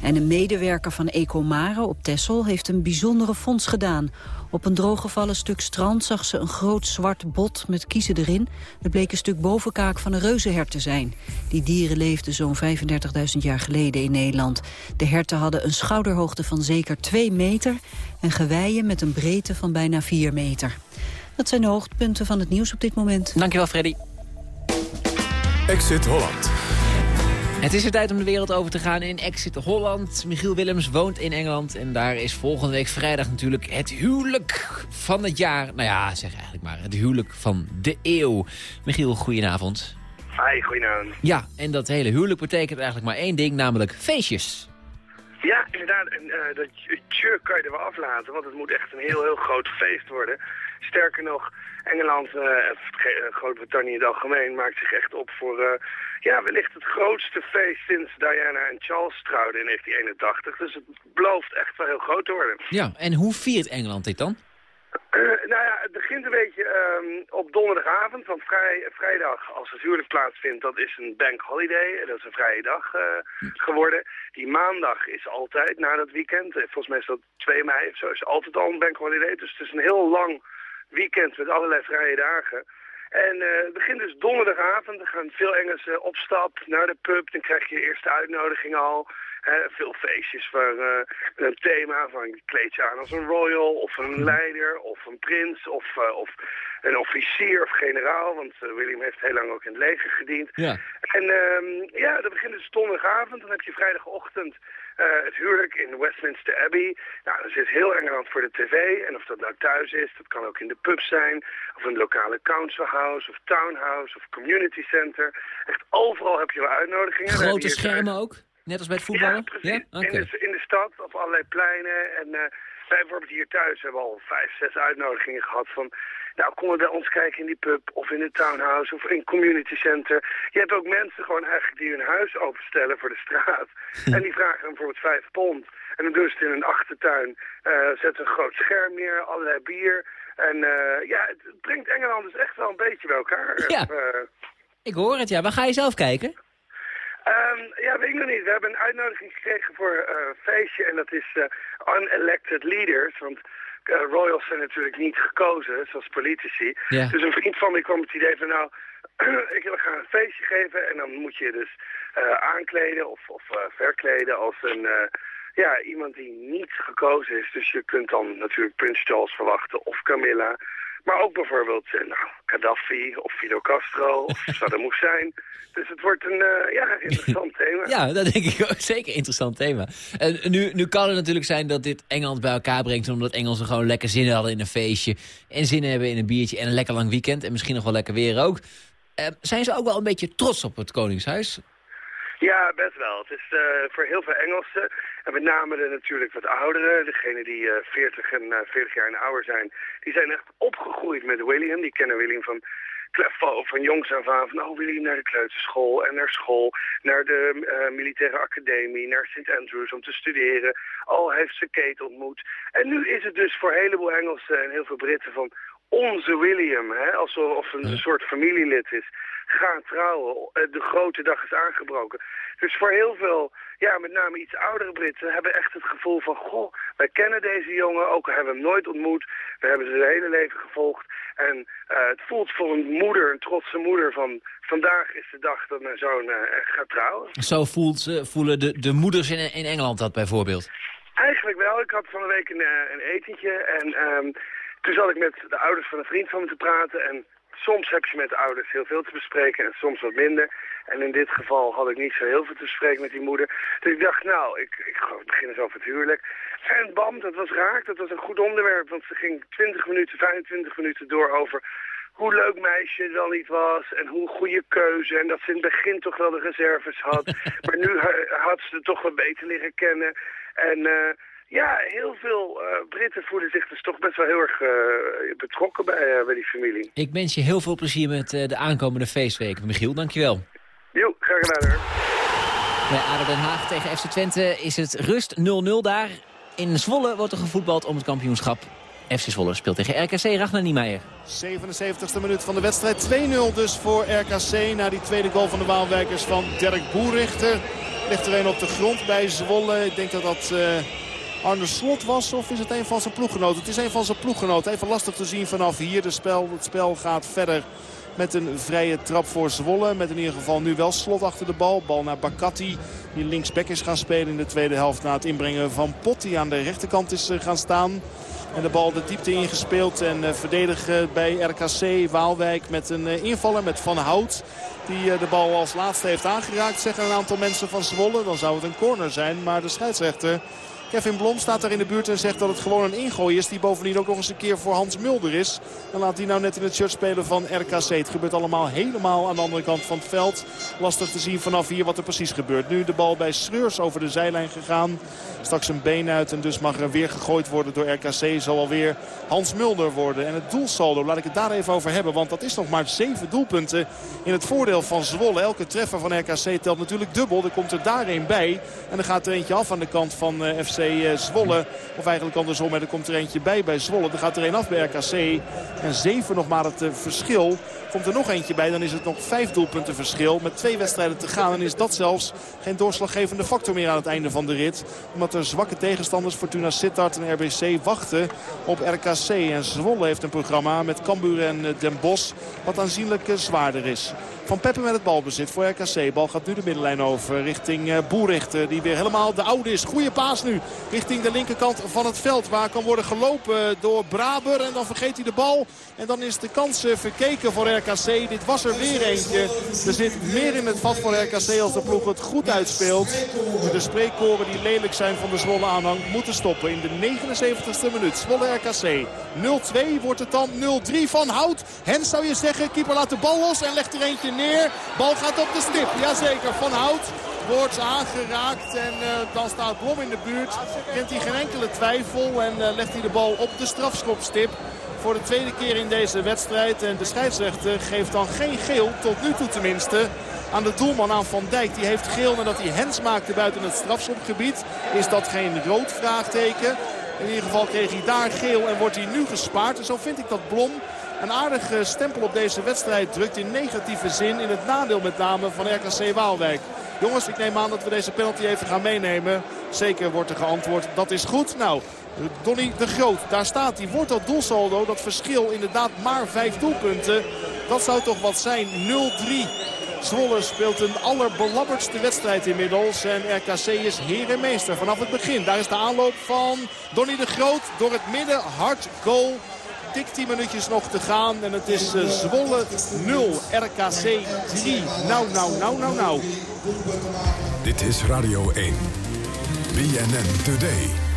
En een medewerker van Ecomare op Texel heeft een bijzondere fonds gedaan. Op een drooggevallen stuk strand zag ze een groot zwart bot met kiezen erin. Het bleek een stuk bovenkaak van een reuzenhert te zijn. Die dieren leefden zo'n 35.000 jaar geleden in Nederland. De herten hadden een schouderhoogte van zeker 2 meter... en geweien met een breedte van bijna 4 meter. Dat zijn de hoogtepunten van het nieuws op dit moment. Dankjewel, Freddy. Exit Holland. Het is de tijd om de wereld over te gaan in Exit Holland. Michiel Willems woont in Engeland en daar is volgende week vrijdag natuurlijk het huwelijk van het jaar. Nou ja, zeg eigenlijk maar het huwelijk van de eeuw. Michiel, goedenavond. Hi, goedenavond. Ja, en dat hele huwelijk betekent eigenlijk maar één ding, namelijk feestjes. Ja, inderdaad. En uh, dat tje kan je er wel aflaten, want het moet echt een heel, heel groot feest worden. Sterker nog, Engeland, uh, Groot-Brittannië in het algemeen, maakt zich echt op voor uh, ja, wellicht het grootste feest sinds Diana en Charles trouwden in 1981. Dus het belooft echt wel heel groot te worden. Ja, en hoe viert Engeland dit dan? Uh, nou ja, het begint een beetje um, op donderdagavond, want vrij, vrijdag, als het huwelijk plaatsvindt, dat is een bank holiday. Dat is een vrije dag uh, geworden. Die maandag is altijd na dat weekend, volgens mij is dat 2 mei of zo, is altijd al een bank holiday. Dus het is een heel lang weekend met allerlei vrije dagen. En uh, het begint dus donderdagavond. Er gaan veel Engelsen op stap naar de pub. Dan krijg je je eerste uitnodiging al. Veel feestjes waar uh, een thema van kleed je aan als een royal of een leider of een prins of, uh, of een officier of generaal. Want William heeft heel lang ook in het leger gediend. Ja. En um, ja, dat begint dus donderdagavond. Dan heb je vrijdagochtend uh, het huwelijk in Westminster Abbey. Nou, dan zit heel Engeland voor de tv. En of dat nou thuis is, dat kan ook in de pub zijn. Of een lokale council house of townhouse of community center. Echt overal heb je wel uitnodigingen. Grote schermen ook? Net als bij het voetballen? Ja, precies. Ja? Okay. in, de, in de stad, op allerlei pleinen. En uh, wij bijvoorbeeld hier thuis hebben al vijf, zes uitnodigingen gehad van... Nou, kom bij ons kijken in die pub of in het townhouse of in community center. Je hebt ook mensen gewoon eigenlijk die hun huis openstellen voor de straat. en die vragen dan bijvoorbeeld vijf pond. En dan doen ze het in een achtertuin. Uh, zetten een groot scherm neer, allerlei bier. En uh, ja, het brengt Engeland dus echt wel een beetje bij elkaar. Ja, uh, ik hoor het ja. Waar ga je zelf kijken? Um, ja, weet ik nog niet. We hebben een uitnodiging gekregen voor een feestje en dat is unelected leaders. Want royals zijn natuurlijk niet gekozen, zoals politici. Dus een vriend van me kwam met het idee van, nou, ik wil gaan een feestje geven. En dan moet je dus uh, aankleden of, of uh, verkleden als een, ja, iemand die niet gekozen is. Dus je kunt dan natuurlijk Prins Charles verwachten of Camilla. Maar ook bijvoorbeeld nou, Gaddafi of Fidel Castro of Saddam Hussein. Dus het wordt een uh, ja, interessant thema. Ja, dat denk ik ook. Zeker interessant thema. En nu, nu kan het natuurlijk zijn dat dit Engeland bij elkaar brengt... omdat Engelsen gewoon lekker zin hadden in een feestje... en zin hebben in een biertje en een lekker lang weekend... en misschien nog wel lekker weer ook. Uh, zijn ze ook wel een beetje trots op het Koningshuis? Ja, best wel. Het is voor heel veel Engelsen, en met name de natuurlijk wat ouderen, degenen die uh, 40 en uh, 40 jaar en ouder zijn, die zijn echt opgegroeid met William. Die kennen William van, van jongs af aan, van oh William naar de kleuterschool en naar school, naar de uh, militaire academie, naar St. Andrews om te studeren. Al heeft ze Kate ontmoet. En nu is het dus voor een heleboel Engelsen en heel veel Britten van onze William, hè, alsof een soort familielid is gaan trouwen. De grote dag is aangebroken. Dus voor heel veel, ja, met name iets oudere Britten hebben echt het gevoel van... goh, wij kennen deze jongen, ook al hebben we hem nooit ontmoet. We hebben ze zijn hele leven gevolgd. En uh, het voelt voor een moeder, een trotse moeder van... vandaag is de dag dat mijn zoon uh, gaat trouwen. Zo voelt, uh, voelen de, de moeders in, in Engeland dat bijvoorbeeld? Eigenlijk wel. Ik had van de week een, een etentje en um, toen zat ik met de ouders van een vriend van me te praten... en soms heb je met de ouders heel veel te bespreken en soms wat minder. En in dit geval had ik niet zo heel veel te bespreken met die moeder. Dus ik dacht, nou, ik, ik ga beginnen zo over het huwelijk. En bam, dat was raak. Dat was een goed onderwerp. Want ze ging 20 minuten, 25 minuten door over hoe leuk meisje het wel niet was en hoe goede keuze. En dat ze in het begin toch wel de reserves had. maar nu had ze het toch wel beter leren kennen. En... Uh, ja, heel veel uh, Britten voelen zich dus toch best wel heel erg uh, betrokken bij, uh, bij die familie. Ik wens je heel veel plezier met de aankomende feestweek. Michiel, dankjewel. Jo, graag gedaan hoor. Bij ADO Den Haag tegen FC Twente is het rust 0-0 daar. In Zwolle wordt er gevoetbald om het kampioenschap. FC Zwolle speelt tegen RKC. Ragnar Niemeyer. 77e minuut van de wedstrijd. 2-0 dus voor RKC. Na die tweede goal van de Waalwijkers van Dirk Boerichter. Ligt er een op de grond bij Zwolle. Ik denk dat dat... Arne Slot was of is het een van zijn ploeggenoten? Het is een van zijn ploeggenoten. Even lastig te zien vanaf hier. De spel, het spel gaat verder met een vrije trap voor Zwolle. Met in ieder geval nu wel slot achter de bal. Bal naar Bakati. Die linksback is gaan spelen in de tweede helft. Na het inbrengen van Pot. Die aan de rechterkant is gaan staan. En de bal de diepte ingespeeld. En uh, verdedigen bij RKC Waalwijk met een uh, invaller met Van Hout. Die de bal als laatste heeft aangeraakt. Zeggen een aantal mensen van Zwolle. Dan zou het een corner zijn. Maar de scheidsrechter Kevin Blom staat daar in de buurt en zegt dat het gewoon een ingooi is. Die bovendien ook nog eens een keer voor Hans Mulder is. En laat die nou net in het shirt spelen van RKC. Het gebeurt allemaal helemaal aan de andere kant van het veld. Lastig te zien vanaf hier wat er precies gebeurt. Nu de bal bij Schreurs over de zijlijn gegaan. Straks een been uit en dus mag er weer gegooid worden door RKC. Zal alweer Hans Mulder worden. En het doelsaldo, laat ik het daar even over hebben. Want dat is nog maar zeven doelpunten in het voordeel van Zwolle. Elke treffer van RKC telt natuurlijk dubbel. Er komt er daar een bij. En dan gaat er eentje af aan de kant van uh, FC Zwolle. Of eigenlijk andersom, er komt er eentje bij bij Zwolle. Er gaat er een af bij RKC. En zeven nog maar het uh, verschil. Komt er nog eentje bij, dan is het nog vijf doelpunten verschil. Met twee wedstrijden te gaan. En is dat zelfs geen doorslaggevende factor meer aan het einde van de rit. Omdat er zwakke tegenstanders, Fortuna Sittard en RBC, wachten op RKC. En Zwolle heeft een programma met Cambuur en eh, Den Bosch. Wat aanzienlijk zwaarder is. Van Peppe met het balbezit voor RKC. Bal gaat nu de middenlijn over richting Boerichter. Die weer helemaal de oude is. Goede paas nu richting de linkerkant van het veld. Waar kan worden gelopen door Braber. En dan vergeet hij de bal. En dan is de kans uh, verkeken voor RKC. Dit was er weer eentje. Er zit meer in het vat voor RKC als de ploeg het goed uitspeelt. De spreekkoren die lelijk zijn van de Zwolle aanhang moeten stoppen. In de 79ste minuut. Zwolle RKC. 0-2 wordt het dan 0-3 van Hout. Hens zou je zeggen. Keeper laat de bal los en legt er eentje neer. Bal gaat op de stip. Jazeker, Van Hout wordt aangeraakt. En uh, dan staat Blom in de buurt. Kent hij geen enkele twijfel. En uh, legt hij de bal op de strafschopstip. Voor de tweede keer in deze wedstrijd. En de scheidsrechter geeft dan geen geel. Tot nu toe tenminste. Aan de doelman aan Van Dijk. Die heeft geel nadat hij hens maakte buiten het strafschopgebied. Is dat geen rood vraagteken? In ieder geval kreeg hij daar geel en wordt hij nu gespaard. En zo vind ik dat Blom een aardige stempel op deze wedstrijd drukt in negatieve zin. In het nadeel met name van RKC Waalwijk. Jongens, ik neem aan dat we deze penalty even gaan meenemen. Zeker wordt er geantwoord, dat is goed. Nou, Donny de Groot, daar staat hij. Wordt dat doelsaldo, dat verschil inderdaad maar vijf doelpunten. Dat zou toch wat zijn, 0-3. Zwolle speelt een allerbelabberdste wedstrijd inmiddels. En RKC is heer en meester vanaf het begin. Daar is de aanloop van Donny de Groot door het midden. Hard goal dik 10 minuutjes nog te gaan. En het is uh, Zwolle 0, RKC 3. Nou, nou, nou, nou, nou. Dit is Radio 1. BNN Today.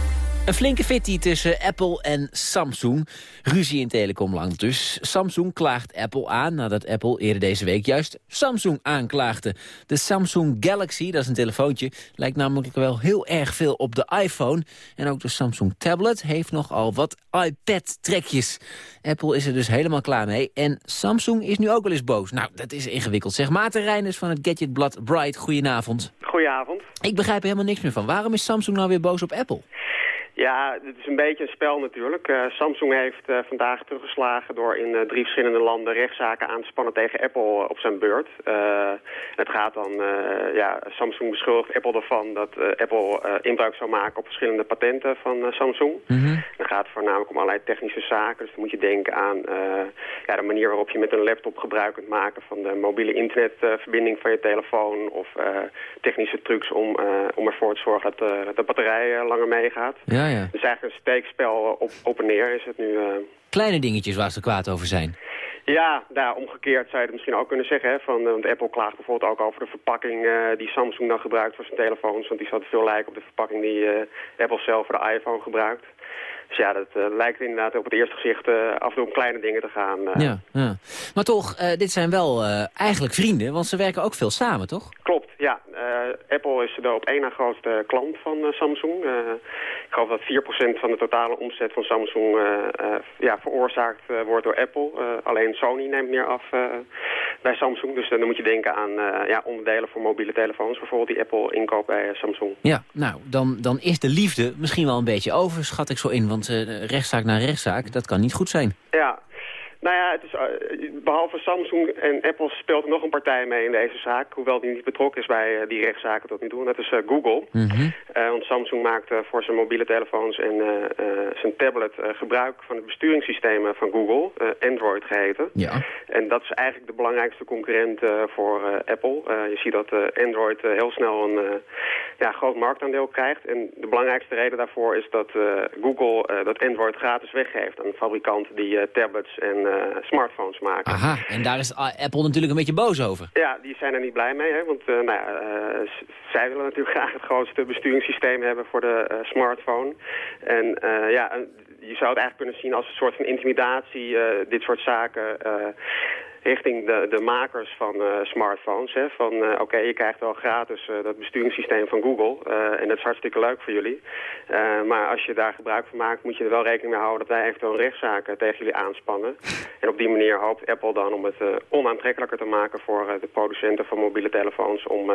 Een flinke fitty tussen Apple en Samsung. Ruzie in telecomland dus. Samsung klaagt Apple aan nadat Apple eerder deze week juist Samsung aanklaagde. De Samsung Galaxy, dat is een telefoontje, lijkt namelijk wel heel erg veel op de iPhone. En ook de Samsung Tablet heeft nogal wat iPad-trekjes. Apple is er dus helemaal klaar mee. En Samsung is nu ook wel eens boos. Nou, dat is ingewikkeld. Zeg Maarten Reiners van het Gadgetblad Bright, goedenavond. Goedenavond. Ik begrijp er helemaal niks meer van. Waarom is Samsung nou weer boos op Apple? Ja, het is een beetje een spel natuurlijk. Uh, Samsung heeft uh, vandaag teruggeslagen door in uh, drie verschillende landen rechtszaken aan te spannen tegen Apple op zijn beurt. het gaat dan, ja, Samsung beschuldigt Apple ervan dat Apple inbruik zou maken op verschillende patenten van Samsung. Mm Dan gaat het voornamelijk om allerlei technische zaken. Dus dan moet je denken aan ja, de manier waarop je met een laptop gebruik kunt maken van de mobiele internetverbinding van je telefoon. Of technische trucs om, om ervoor te zorgen dat de batterij langer meegaat. Ja, ja. Dus eigenlijk een steekspel op, op en neer is het nu. Uh... Kleine dingetjes waar ze kwaad over zijn. Ja, nou, omgekeerd zou je het misschien ook kunnen zeggen. Hè, van, want Apple klaagt bijvoorbeeld ook over de verpakking uh, die Samsung dan gebruikt voor zijn telefoons. Want die zou veel lijken op de verpakking die uh, Apple zelf voor de iPhone gebruikt. Dus ja, dat uh, lijkt inderdaad op het eerste gezicht af en toe om kleine dingen te gaan. Ja, ja. Maar toch, dit zijn wel eigenlijk vrienden, want ze werken ook veel samen, toch? Klopt, ja. Apple is de op één na grootste klant van Samsung. ik geloof dat 4% van de totale omzet van Samsung ja, veroorzaakt wordt door Apple. alleen Sony neemt meer af bij Samsung. Dus dan moet je denken aan ja, onderdelen voor mobiele telefoons. Bijvoorbeeld die Apple inkoop bij Samsung. Ja, nou, dan, dan is de liefde misschien wel een beetje over, schat ik zo in. Want rechtszaak naar rechtszaak, dat kan niet goed zijn. Ja, nou ja, het is, uh, behalve Samsung en Apple speelt nog een partij mee in deze zaak. Hoewel die niet betrokken is bij uh, die rechtszaken tot nu toe. dat is uh, Google. Mm -hmm. want Samsung maakt voor zijn mobiele telefoons en zijn tablet gebruik van het besturingssysteem van Google. Android geheten. Ja. En dat is eigenlijk de belangrijkste concurrent voor Apple. je ziet dat Android heel snel een ja, groot marktaandeel krijgt. En de belangrijkste reden daarvoor is dat Google dat Android gratis weggeeft aan fabrikanten die tablets en smartphones maken. Aha, en daar is Apple natuurlijk een beetje boos over. Ja, die zijn er niet blij mee, hè, want uh, nou ja, zij willen natuurlijk graag het grootste besturingssysteem hebben voor de smartphone. En ja, je zou het eigenlijk kunnen zien als een soort van intimidatie, dit soort zaken richting de, de makers van uh, smartphones. Hè, van uh, oké, je krijgt wel gratis uh, dat besturingssysteem van Google. en dat is hartstikke leuk voor jullie. maar als je daar gebruik van maakt, moet je er wel rekening mee houden dat wij eventueel rechtszaken tegen jullie aanspannen. En op die manier hoopt Apple dan om het onaantrekkelijker te maken voor de producenten van mobiele telefoons om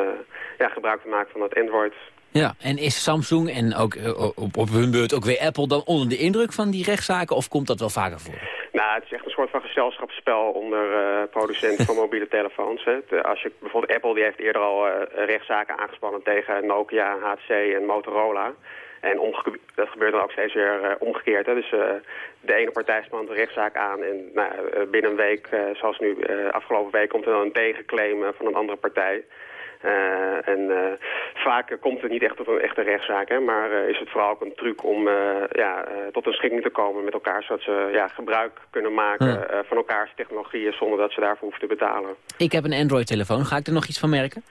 ja, gebruik te maken van dat Android ja, en is Samsung en ook op, op hun beurt ook weer Apple dan onder de indruk van die rechtszaken of komt dat wel vaker voor? Nou, het is echt een soort van gezelschapsspel onder uh, producenten van mobiele telefoons. Hè. als je, bijvoorbeeld Apple die heeft eerder al uh, rechtszaken aangespannen tegen Nokia, HTC en Motorola. En dat gebeurt dan ook steeds weer uh, omgekeerd. Hè. Dus de ene partij spant een rechtszaak aan en nou, binnen een week, zoals nu afgelopen week, komt er dan een tegenclaim van een andere partij. Uh, en uh, vaak komt het niet echt tot een echte rechtszaak, hè, maar uh, is het vooral ook een truc om ja, tot een schikking te komen met elkaar, zodat ze ja, gebruik kunnen maken ja. van elkaars technologieën zonder dat ze daarvoor hoeven te betalen. Ik heb een Android-telefoon, ga ik er nog iets van merken?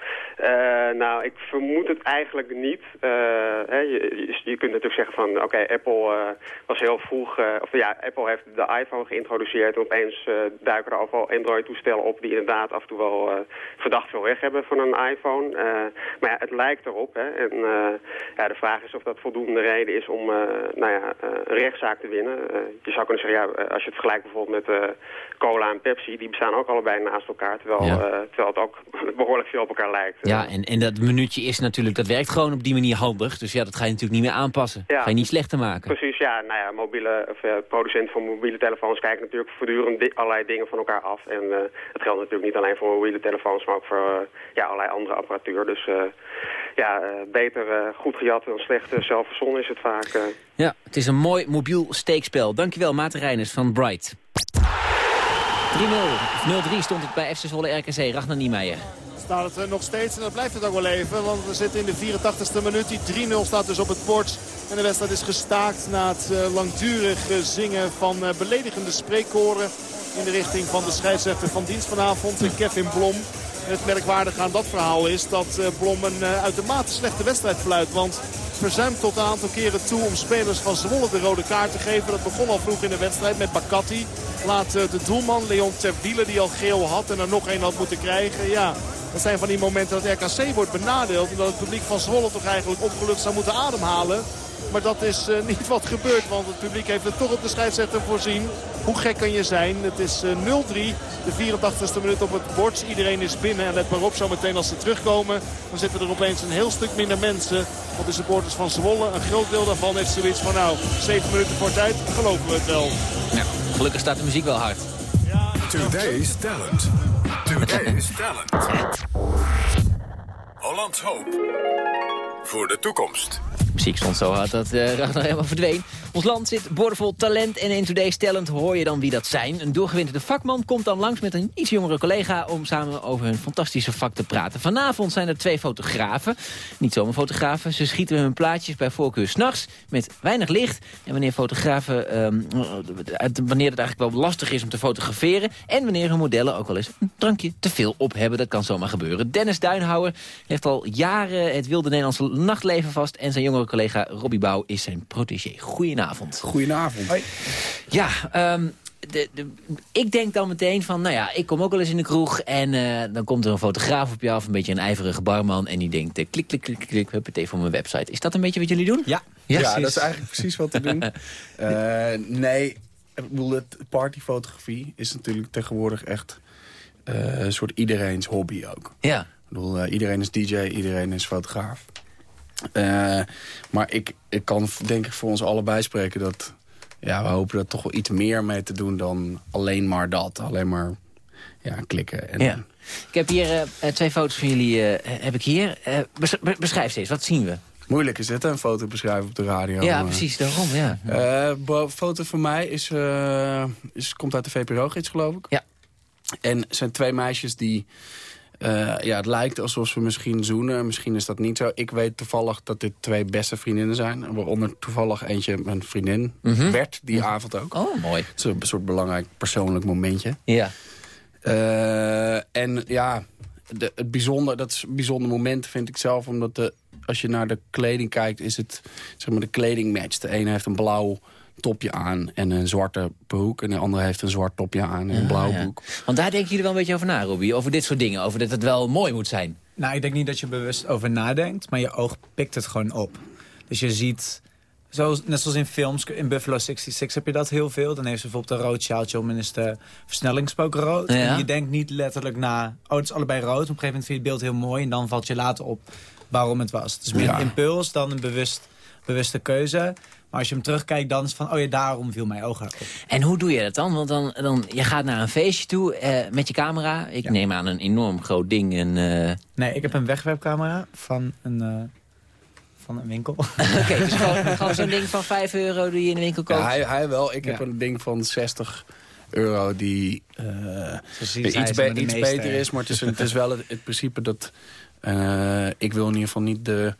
nou, ik vermoed het eigenlijk niet. Hè, je, je, kunt natuurlijk zeggen van, oké, Apple was heel vroeg, of ja, Apple heeft de iPhone geïntroduceerd en opeens duiken er overal Android-toestellen op die inderdaad af en toe wel verdacht veel weg hebben van een iPhone iPhone. Uh, maar ja, het lijkt erop. Hè. En uh, ja, de vraag is of dat voldoende reden is om uh, nou ja, een rechtszaak te winnen. je zou kunnen zeggen, ja, als je het vergelijkt bijvoorbeeld met cola en Pepsi... die bestaan ook allebei naast elkaar, terwijl, ja. terwijl het ook behoorlijk veel op elkaar lijkt. Ja, en, en dat minuutje is natuurlijk, dat werkt gewoon op die manier handig. Dus ja, dat ga je natuurlijk niet meer aanpassen. Ja. Ga je niet slechter maken. Precies, ja. Nou ja, mobiele, of, producenten van mobiele telefoons kijken natuurlijk voortdurend allerlei dingen van elkaar af. En het geldt natuurlijk niet alleen voor mobiele telefoons, maar ook voor ja, allerlei andere apparatuur. Dus uh, ja, uh, beter uh, goed gejat dan slecht zelf verzonnen is het vaak. Ja, het is een mooi mobiel steekspel. Dankjewel, Maarten Reiners van Bright. 3-0, 0-3 stond het bij FC Zwolle RKC. Ragnar Niemeyer staat het nog steeds. En dat blijft het ook wel even. Want we zitten in de 84ste minuut. Die 3-0 staat dus op het bord. En de wedstrijd is gestaakt na het uh, langdurig zingen van uh, beledigende spreekkoren. In de richting van de scheidsrechter van dienst vanavond, Kevin Blom. Het merkwaardige aan dat verhaal is dat eh, Blom een uh, uitermate slechte wedstrijd fluit. Want verzuimt tot een aantal keren toe om spelers van Zwolle de rode kaart te geven. Dat begon al vroeg in de wedstrijd met Bakati. Laat uh, de doelman Leon Terwiele die al geel had en er nog één had moeten krijgen. Ja, dat zijn van die momenten dat RKC wordt benadeeld. En dat het publiek van Zwolle toch eigenlijk opgelucht zou moeten ademhalen. Maar dat is uh, niet wat gebeurt, want het publiek heeft het toch op de scheidsrechter voorzien. Hoe gek kan je zijn? Het is uh, 0-3, de 84ste minuut op het bord. Iedereen is binnen en let maar op, zometeen als ze terugkomen... dan zitten er opeens een heel stuk minder mensen. Want de supporters van Zwolle, een groot deel daarvan heeft zoiets van... nou, 7 minuten voor tijd, geloven we het wel. Ja, gelukkig staat de muziek wel hard. Ja, Today's Talent. Today's Talent. Hollands Hoop. Voor de toekomst muziek stond zo hard dat uh, Ragnar helemaal verdween. Ons land zit boordevol talent en in Today's Talent hoor je dan wie dat zijn. Een doorgewinterde vakman komt dan langs met een iets jongere collega... om samen over hun fantastische vak te praten. Vanavond zijn er twee fotografen. Niet zomaar fotografen. Ze schieten hun plaatjes bij voorkeur s'nachts met weinig licht. En wanneer fotografen, um, wanneer het eigenlijk wel lastig is om te fotograferen... en wanneer hun modellen ook wel eens een drankje te veel op hebben. Dat kan zomaar gebeuren. Dennis Duinhouwer heeft al jaren het wilde Nederlandse nachtleven vast... en zijn jongere collega Robbie Bouw is zijn protégé. Goedenavond. Goedenavond. Hoi. Ja, um, de, de, ik denk dan meteen van, nou ja, ik kom ook wel eens in de kroeg... en uh, dan komt er een fotograaf op je af, een beetje een ijverige barman... en die denkt, uh, klik, klik, klik, klik, hup, het even voor mijn website. Is dat een beetje wat jullie doen? Ja, Ja, dat is eigenlijk precies wat te doen. Eh, nee, ik bedoel, het partyfotografie is natuurlijk tegenwoordig echt eh, een soort iedereens hobby ook. Ja. Ik bedoel, eh, iedereen is DJ, iedereen is fotograaf. Eh, maar ik, ik kan denk ik voor ons allebei spreken dat... Ja, we hopen er toch wel iets meer mee te doen dan alleen maar dat. Alleen maar ja, klikken. En, Ja. Ik heb hier eh, twee foto's van jullie. eh, heb ik hier. Bes- be- beschrijf ze eens, wat zien we? Moeilijk is het, een foto beschrijven op de radio. Ja, precies, daarom, ja. Bo- foto van mij is, is, komt uit de VPRO-gids, geloof ik. Ja. En het zijn twee meisjes die... eh, ja, het lijkt alsof ze misschien zoenen. Misschien is dat niet zo. Ik weet toevallig dat dit twee beste vriendinnen zijn. Waaronder toevallig eentje mijn vriendin Mhm. werd die avond ook. Oh, mooi. Het is een soort belangrijk persoonlijk momentje. Ja. Eh, en ja, de, het bijzonder, dat is een bijzonder moment vind ik zelf. Omdat de, als je naar de kleding kijkt, is het zeg maar de kledingmatch. De ene heeft een blauw topje aan en een zwarte broek. En de andere heeft een zwart topje aan en een blauw ja. broek. Want daar denken jullie wel een beetje over na, Robbie. Over dit soort dingen. Over dat het wel mooi moet zijn. Nou, ik denk niet dat je bewust over nadenkt, maar je oog pikt het gewoon op. Dus je ziet, zoals, net zoals in films, in Buffalo 66 heb je dat heel veel. Dan heeft ze bijvoorbeeld een rood sjaaltje om en is de versnellingspook rood. Ja. En je denkt niet letterlijk na, oh het is allebei rood. Op een gegeven moment vind je het beeld heel mooi en dan valt je later op waarom het was. Het is meer Ja. een impuls dan een bewust, bewuste keuze. Maar als je hem terugkijkt, dan is het van, oh ja, daarom viel mijn oog erop. En hoe doe je dat dan? Want dan, dan je gaat naar een feestje toe eh, met je camera. Ik neem aan een enorm groot ding. En, eh, Nee, ik heb een wegwerpcamera van een, eh, van een winkel. Oké, dus gewoon, gewoon zo'n ding van 5 euro die je in de winkel koopt. Ja, hij, hij wel. Ik heb een ding van 60 euro die eh, Precies, iets, be- iets beter is. Maar het is, het is wel het, het principe dat... eh, ik wil in ieder geval niet de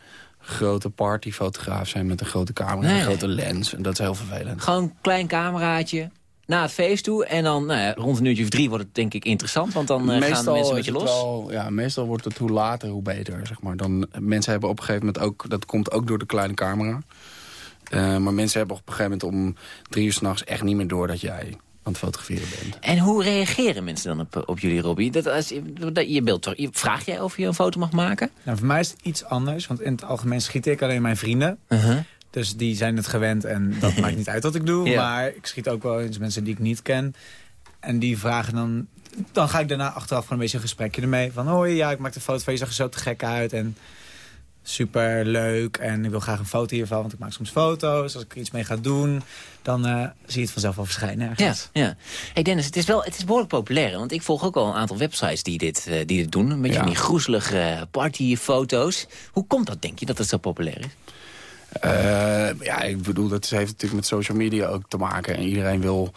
grote partyfotograaf zijn met een grote camera en een grote lens. En dat is heel vervelend. Gewoon een klein cameraatje naar het feest toe. En dan nou ja, rond een uurtje of drie wordt het denk ik interessant. Want dan eh, gaan de mensen een het los. Wel, ja, meestal wordt het hoe later, hoe beter. Zeg maar. dan, mensen hebben op een gegeven moment ook... Dat komt ook door de kleine camera. Eh, maar mensen hebben op een gegeven moment om drie uur s'nachts echt niet meer door dat jij aan het fotograferen bent. En hoe reageren mensen dan op, op jullie, Robbie? Dat, als, dat, je beeld, toch- je- vraag jij of je een foto mag maken? Nou, voor mij is het iets anders, want in het algemeen schiet ik alleen mijn vrienden. Uh-huh. Dus die zijn het gewend en dat maakt niet uit wat ik doe. Ja. Maar ik schiet ook wel eens mensen die ik niet ken. En die vragen dan... Dan ga ik daarna achteraf gewoon een beetje een gesprekje ermee. Van, hoi, ja, ik maak een foto van je, zag er zo te gek uit. En super leuk. En ik wil graag een foto hiervan, want ik maak soms foto's. Als ik er iets mee ga doen, dan eh, zie je het vanzelf wel verschijnen Ja, ergens. ja. Hey Dennis, het is, wel, het is behoorlijk populair. Want ik volg ook al een aantal websites die dit, eh, die dit doen. Een beetje Ja. van die groezelige partyfoto's. Hoe komt dat, denk je, dat het zo populair is? Eh, ja, ik bedoel, dat heeft natuurlijk met social media ook te maken. En iedereen wil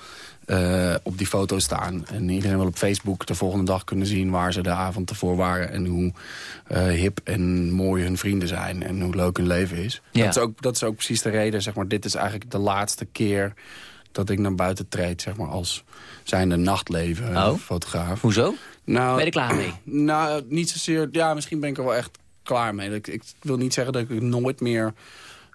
eh, op die foto staan. En iedereen wil op Facebook de volgende dag kunnen zien... waar ze de avond ervoor waren. En hoe eh, hip en mooi hun vrienden zijn. En hoe leuk hun leven is. Ja. Dat, is ook, dat is ook precies de reden. Zeg maar, dit is eigenlijk de laatste keer dat ik naar buiten treed... Zeg maar, als zijnde nachtleven Oh. fotograaf. Hoezo? Nou, Ben je er klaar mee? Nou, niet zozeer... Ja, misschien ben ik er wel echt klaar mee. Ik, ik wil niet zeggen dat ik het nooit meer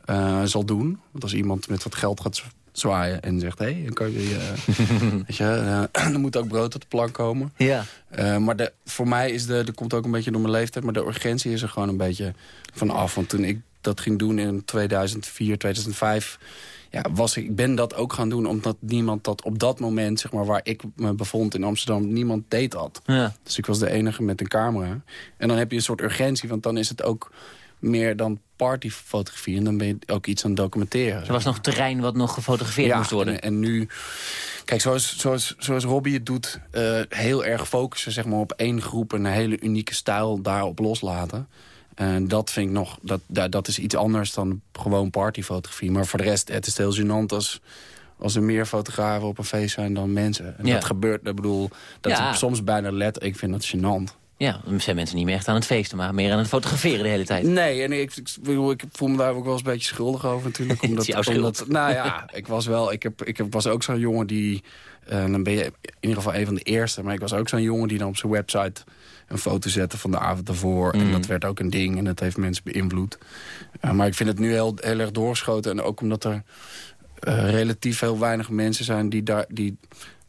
eh, zal doen. Want als iemand met wat geld gaat zwaaien en zegt... hé, hey, dan kan je... eh, weet je, eh, dan moet ook brood op de plank komen. Ja. Eh, maar de, voor mij is de... Dat komt ook een beetje door mijn leeftijd... maar de urgentie is er gewoon een beetje vanaf. Want toen ik dat ging doen in 2004, 2005... Ja, was ik, ik ben dat ook gaan doen omdat niemand dat op dat moment, zeg maar, waar ik me bevond in Amsterdam, niemand deed dat. Ja. Dus ik was de enige met een camera. En dan heb je een soort urgentie, want dan is het ook meer dan partyfotografie. En dan ben je ook iets aan het documenteren. Er was nog terrein wat nog gefotografeerd ja, moest worden. En, en nu, kijk, zoals, zoals, zoals Robbie het doet, eh, heel erg focussen zeg maar, op één groep, een hele unieke stijl daarop loslaten. En dat vind ik nog, dat, dat, dat is iets anders dan gewoon partyfotografie. Maar voor de rest, het is heel gênant als, als er meer fotografen op een feest zijn dan mensen. En Ja. dat gebeurt, ik bedoel, dat Ja. is soms bijna let. Ik vind dat gênant. Ja, dan zijn mensen niet meer echt aan het feesten, maar meer aan het fotograferen de hele tijd. Nee, en ik, ik, ik voel me daar ook wel eens een beetje schuldig over natuurlijk. Omdat, jouw omdat, nou ja, ik was wel, ik, heb, ik was ook zo'n jongen die, eh, dan ben je in ieder geval een van de eerste, maar ik was ook zo'n jongen die dan op zijn website een foto zette van de avond ervoor. En Mhm. dat werd ook een ding en dat heeft mensen beïnvloed. Eh, maar ik vind het nu heel, heel erg doorgeschoten en ook omdat er eh, relatief heel weinig mensen zijn die daar, die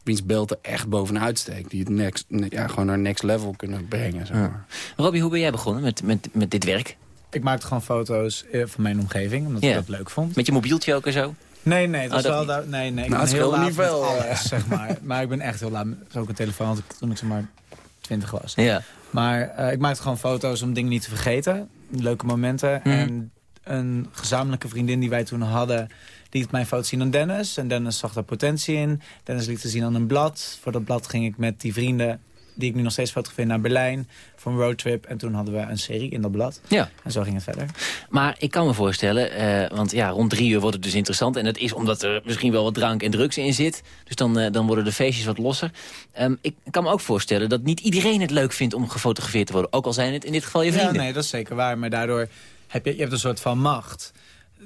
wiens beeld er echt bovenuit steekt. Die het next, ja, gewoon naar next level kunnen brengen. Zeg maar. Robbie, hoe ben jij begonnen met, met, met dit werk? ik maakte gewoon foto's eh, van mijn omgeving, omdat Ja. ik dat leuk vond. Met je mobieltje ook en zo? Nee, nee, Oh, was dat wel... niet. daar- Nee, nee, ik Nou, ben heel laat niet veel, alles, zeg maar. Maar ik ben echt heel laat. Dat ook een telefoon had ik toen ik zeg maar 20 was. Ja. Maar eh, ik maakte gewoon foto's om dingen niet te vergeten. Leuke momenten. Mhm. En een gezamenlijke vriendin die wij toen hadden... liet mijn foto zien aan Dennis. En Dennis zag daar potentie in. Dennis liet het zien aan een blad. Voor dat blad ging ik met die vrienden... die ik nu nog steeds fotografeer naar Berlijn... voor een roadtrip. En toen hadden we een serie in dat blad. Ja. En zo ging het verder. Maar ik kan me voorstellen, eh, want ja, rond drie uur wordt het dus interessant. En dat is omdat er misschien wel wat drank en drugs in zit. Dus dan, eh, dan worden de feestjes wat losser. Ehm, ik kan me ook voorstellen dat niet iedereen het leuk vindt om gefotografeerd te worden. Ook al zijn het in dit geval je vrienden. Ja, nee, dat is zeker waar. Maar daardoor heb je, je hebt een soort van macht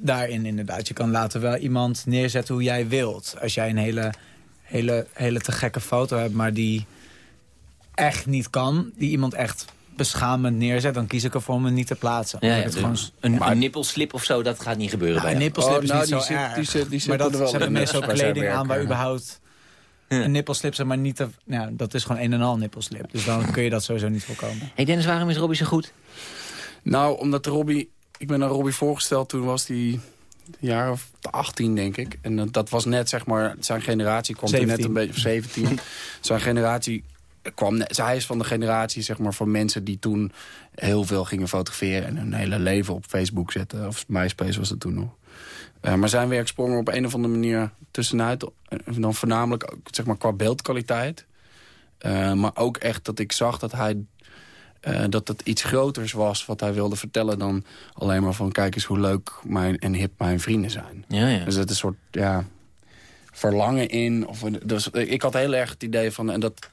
daarin inderdaad. Je kan later wel iemand neerzetten hoe jij wilt. Als jij een hele, hele, hele te gekke foto hebt, maar die echt niet kan... die iemand echt beschamend neerzet... dan kies ik ervoor om hem niet te plaatsen. Ja, ja, het dus gewoon... een, een nippelslip of zo, dat gaat niet gebeuren Ja, bij een nippelslip Oh, is nou, niet die zo zit- erg. die zit- die maar dat, er wel ze hebben in, meestal kleding aan waar überhaupt... Een nippelslip, zeg maar niet te... Nou, dat is gewoon een en al nippelslip. Dus dan kun je dat sowieso niet voorkomen. Hey Dennis, waarom is Robbie zo goed? Nou, omdat Robbie... Ik ben aan Robbie voorgesteld, toen was hij jaar of 18, denk ik. En dat, dat was net, zeg maar, zijn generatie kwam toen net 17. een beetje... of 17. zijn generatie kwam net... Hij is van de generatie, zeg maar, van mensen die toen heel veel gingen fotograferen... en hun hele leven op Facebook zetten. Of MySpace was het toen nog. Eh, maar zijn werk sprong er op een of andere manier tussenuit. En dan voornamelijk zeg maar, qua beeldkwaliteit. Eh, maar ook echt dat ik zag dat hij... eh, dat het iets groters was wat hij wilde vertellen... dan alleen maar van kijk eens hoe leuk mijn, en hip mijn vrienden zijn. Ja, ja. Dus het is een soort ja, verlangen in. Of, dus ik had heel erg het idee van... En dat,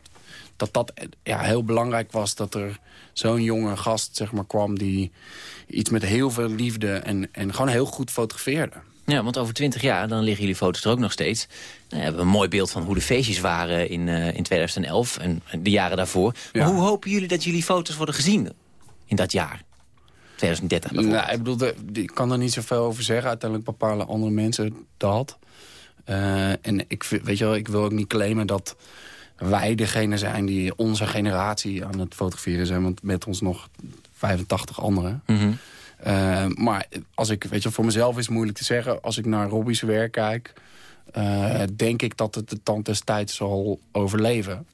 dat dat ja, heel belangrijk was dat er zo'n jonge gast zeg maar, kwam... die iets met heel veel liefde en, en gewoon heel goed fotografeerde. Ja, want over twintig jaar, dan liggen jullie foto's er ook nog steeds. Dan hebben we een mooi beeld van hoe de feestjes waren in, eh, in 2011 en de jaren daarvoor. Maar hoe hopen jullie dat jullie foto's worden gezien in dat jaar? 2030 bijvoorbeeld. Nou, ik bedoel, ik kan er niet zoveel over zeggen. Uiteindelijk bepalen andere mensen dat. Eh, en ik, weet je wel, ik wil ook niet claimen dat wij degene zijn... die onze generatie aan het fotograferen zijn. Want met ons nog 85 anderen. Mhm. Eh, maar als ik, weet je, voor mezelf is het moeilijk te zeggen. Als ik naar Robbie's werk kijk, eh, denk ik dat het de tand des tijds zal overleven.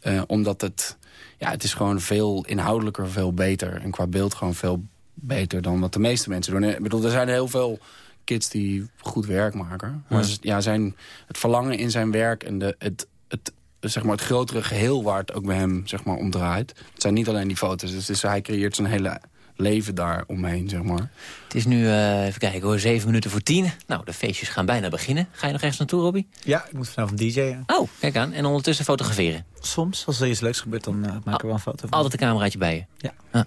Eh, omdat het, ja, het is gewoon veel inhoudelijker, veel beter. En qua beeld gewoon veel beter dan wat de meeste mensen doen. Ik bedoel, er zijn heel veel kids die goed werk maken. Maar Ja. zijn, het verlangen in zijn werk en de, het, het, zeg maar, het grotere geheel waar het ook bij hem zeg maar, om draait. Het zijn niet alleen die foto's. Dus, dus hij creëert zijn hele leven daar omheen, zeg maar. Het is nu, eh, even kijken hoor, zeven minuten voor tien. Nou, de feestjes gaan bijna beginnen. Ga je nog ergens naartoe, Robbie? Ja, ik moet vanavond DJ'en. Oh, kijk aan. En ondertussen fotograferen. Soms, als er iets leuks gebeurt, dan eh, maken we wel een foto van. Altijd een cameraatje bij je? Ja. Ah.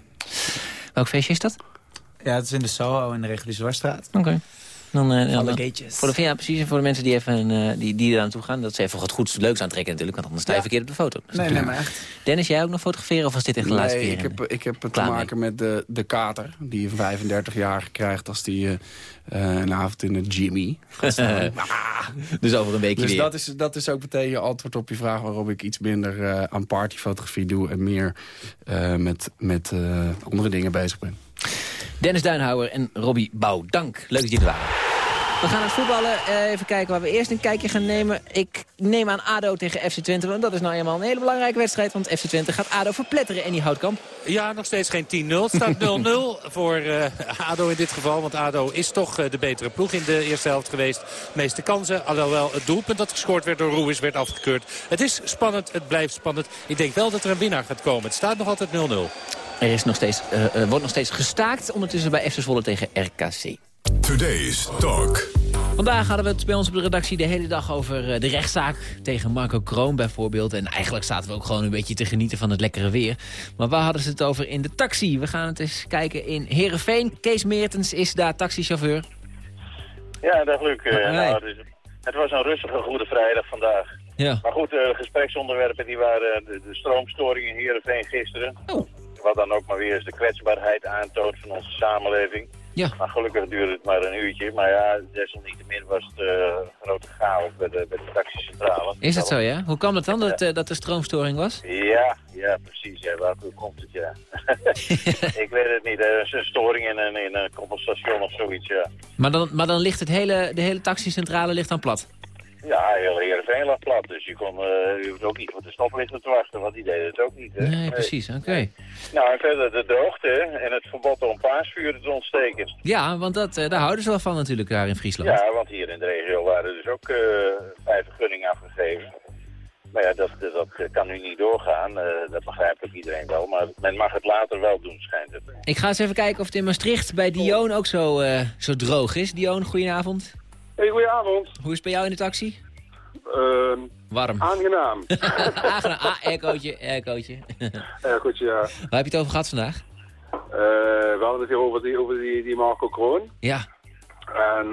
Welk feestje is dat? Ja, het is in de Soho in de reguliere Zwartstraat. Oké. Dan, Alle dan-. Voor de, ja, precies. En voor de mensen die, even, eh, die, die er naartoe gaan. Dat ze even wat goeds leuks aantrekken natuurlijk. Want anders sta je Ja. verkeerd op de foto. Nee, nee, maar echt. Dennis, jij ook nog fotograferen? Of was dit echt de laatste Nee, keer? ik heb, ik heb het te mee. maken met de, de kater. Die een 35 jaar krijgt als die eh, een avond in het Jimmy gaat staan. dus over een weekje Dus weer. dat is, dat is ook meteen je antwoord op je vraag... waarom ik iets minder eh, aan partyfotografie doe... en meer eh, met, met eh, andere dingen bezig ben. Dennis Duinhouwer en Robbie Bouw. Dank. Leuk dat jullie er waren. We gaan naar het voetballen. Eh, even kijken waar we eerst een kijkje gaan nemen. Ik neem aan ADO tegen FC Twente. Want dat is nou eenmaal een hele belangrijke wedstrijd. Want FC Twente gaat ADO verpletteren en die Houtkamp. Ja, nog steeds geen 10-0. Het staat 0-0 voor eh, ADO in dit geval. Want ADO is toch eh, de betere ploeg in de eerste helft geweest. De meeste kansen. Alhoewel het doelpunt dat gescoord werd door Ruiz werd afgekeurd. Het is spannend. Het blijft spannend. Ik denk wel dat er een winnaar gaat komen. Het staat nog altijd 0-0. Er is nog steeds, eh, eh, wordt nog steeds gestaakt. Ondertussen bij FC Zwolle tegen RKC. Today's Talk. Vandaag hadden we het bij ons op de redactie de hele dag over eh, de rechtszaak tegen Marco Kroon bijvoorbeeld. En eigenlijk zaten we ook gewoon een beetje te genieten van het lekkere weer. Maar waar hadden ze het over in de taxi? We gaan het eens kijken in Heerenveen. Kees Meertens is daar taxichauffeur. Ja, dag Luc. Eh, Hey. nou, het, was een rustige goede vrijdag vandaag. Ja. Maar goed, eh, gespreksonderwerpen die waren de, de stroomstoring in Heerenveen gisteren. Wat dan ook maar weer eens de kwetsbaarheid aantoont van onze samenleving. Ja. Maar gelukkig duurde het maar een uurtje. Maar ja, desalniettemin was het een grote chaos bij de, bij de taxicentrale. Is het zo, ja? Hoe kwam het dan dat, eh, dat er stroomstoring was? Ja, ja, precies. Ja. waartoe komt het, ja. ik weet het niet. Er is een storing in een, in een koppelstation of zoiets, ja. Maar dan, maar dan ligt het hele, de hele taxicentrale ligt dan plat? Ja, heel Heerenveen lag plat. Dus je, kon, uh, hoeft ook niet voor de stoplichten te wachten, want die deden het ook niet. Hè? Nee, precies. Oké. Nou, en verder de droogte en het verbod om paasvuren te ontsteken. Ja, want dat, uh, daar houden ze wel van natuurlijk daar in Friesland. Ja, want hier in de regio waren dus ook uh, vijf vergunningen afgegeven. Maar ja, dat, dat kan nu niet doorgaan. dat begrijpt ook iedereen wel. Maar men mag het later wel doen, schijnt het. Ik ga eens even kijken of het in Maastricht bij Dion ook zo, zo droog is. Dion, goedenavond. Hey, goedenavond. Hoe is het bij jou in de taxi? Uh, Warm. Aangenaam. aangenaam. Ah, aircootje, aircootje. aircootje, ja. Waar heb je het over gehad vandaag? Uh, we hadden het hier over die, over die, die Marco Kroon. Ja. En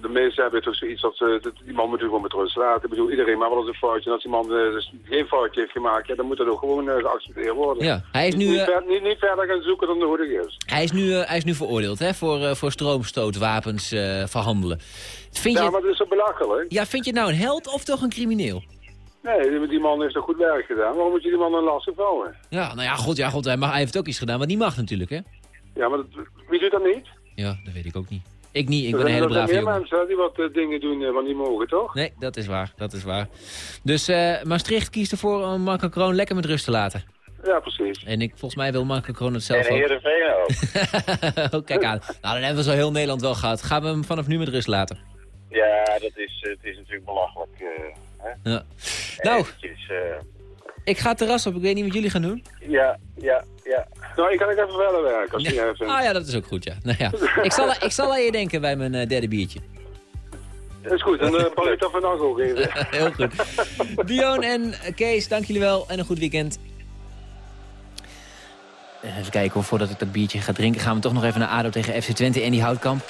de meesten hebben toch zoiets dat, ze, dat die man moet gewoon met rust laten. Ik bedoel, iedereen maar wel eens een foutje. En als die man uh, dus geen foutje heeft gemaakt, ja, dan moet dat ook gewoon uh, geaccepteerd worden. Ja, hij is nu... Niet, ver, niet, niet, verder gaan zoeken dan nodig is. Hij is nu, hij is nu veroordeeld, hè, voor, voor stroomstootwapens verhandelen. Vind ja, je... maar dat is zo belachelijk. Ja, vind je het nou een held of toch een crimineel? Nee, die man heeft toch goed werk gedaan. Waarom moet je die man een lastig vallen? Ja, nou ja, god, ja, god hij, mag, hij heeft ook iets gedaan wat niet mag natuurlijk, hè? Ja, maar dat, wie doet dat niet? Ja, dat weet ik ook niet. Ik niet, ik ben een hele brave jongen. Er zijn die wat uh, dingen doen uh, wat niet mogen, toch? Nee, dat is waar, dat is waar. Dus uh, Maastricht kiest ervoor om Marco Kroon lekker met rust te laten. Ja, precies. En ik, volgens mij wil Marco Kroon het zelf en ook. Heerenveen ook. oh, kijk aan. Nou, dan hebben we zo heel Nederland wel gehad. Gaan we hem vanaf nu met rust laten? Ja, dat is, het is natuurlijk belachelijk. hè? Ja. Nou, Eventjes, ik ga het terras op. Ik weet niet wat jullie gaan doen. Ja, ja, ja. Nou, ik kan ook even verder werken als je even... Ah ja, dat is ook goed, ja. Nou, ja. ik, zal, ik zal aan je denken bij mijn uh, derde biertje. Dat is goed, dan uh, pak ik dat vandaag ook even. Heel goed. Dion en Kees, dank jullie wel en een goed weekend. Even kijken of voordat ik dat biertje ga drinken... gaan we toch nog even naar ADO tegen FC Twente en die houtkamp.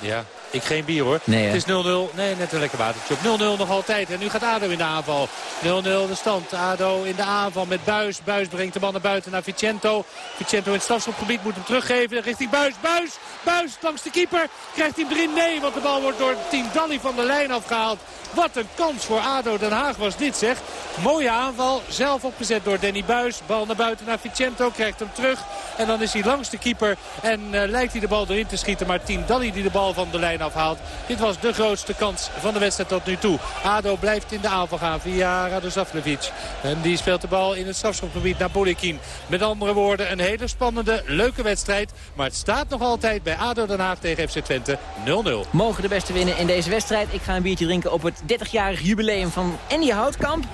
Ja, ik geen bier hoor. Nee, het is 0-0. Nee, net een lekker watertje op. 0-0 nog altijd. En nu gaat ADO in de aanval. 0-0 de stand. ADO in de aanval met Buis. Buis brengt de bal naar buiten naar Vicento. Vicento in het strafschopgebied moet hem teruggeven richting Buis. Buis! Buis langs de keeper. Krijgt hij hem erin? Nee, want de bal wordt door Team Dalli van de lijn afgehaald. Wat een kans voor ADO Den Haag was dit zeg. Mooie aanval. Zelf opgezet door Danny Buis. Bal naar buiten naar Vicento. Krijgt hem terug. En dan is hij langs de keeper. En uh, lijkt hij de bal erin te schieten. Maar Team Dalli die de bal van de lijn afhaalt. Dit was de grootste kans van de wedstrijd tot nu toe. ADO blijft in de aanval gaan via Radosavljevic. En die speelt de bal in het strafschopgebied naar Bolikin. Met andere woorden een hele spannende, leuke wedstrijd. Maar het staat nog altijd bij ADO Den Haag tegen FC Twente 0-0. Mogen de beste winnen in deze wedstrijd. Ik ga een biertje drinken op het 30-jarig jubileum van Andy Houtkamp.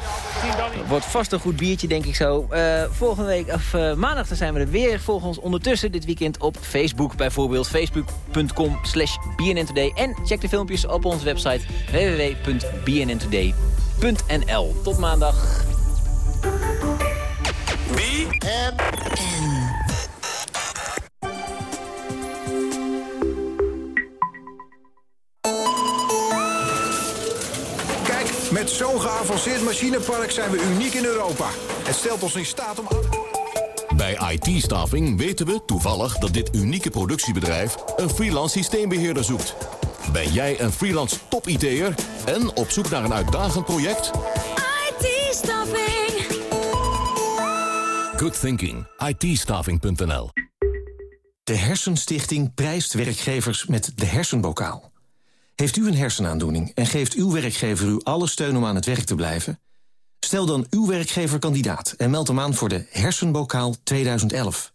Wordt vast een goed biertje, denk ik zo. Uh, volgende week, of uh, maandag, dan zijn we er weer. Volg ons ondertussen dit weekend op Facebook bijvoorbeeld. Facebook.com slash En check de filmpjes op onze website www.bnntoday.nl. Tot maandag. Kijk, met zo'n geavanceerd machinepark zijn we uniek in Europa. Het stelt ons in staat om... Bij IT-staffing weten we toevallig dat dit unieke productiebedrijf een freelance systeembeheerder zoekt. Ben jij een freelance top-IT'er en op zoek naar een uitdagend project? IT-staffing. Good thinking. IT-staffing.nl De Hersenstichting prijst werkgevers met de hersenbokaal. Heeft u een hersenaandoening en geeft uw werkgever u alle steun om aan het werk te blijven? Stel dan uw werkgever kandidaat en meld hem aan voor de Hersenbokaal 2011.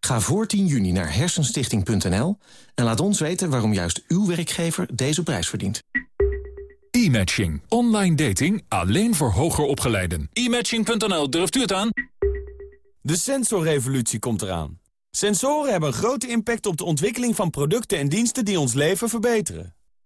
Ga voor 10 juni naar hersenstichting.nl en laat ons weten waarom juist uw werkgever deze prijs verdient. E-matching. Online dating alleen voor hoger opgeleiden. E-matching.nl, durft u het aan? De sensorrevolutie komt eraan. Sensoren hebben een grote impact op de ontwikkeling van producten en diensten die ons leven verbeteren.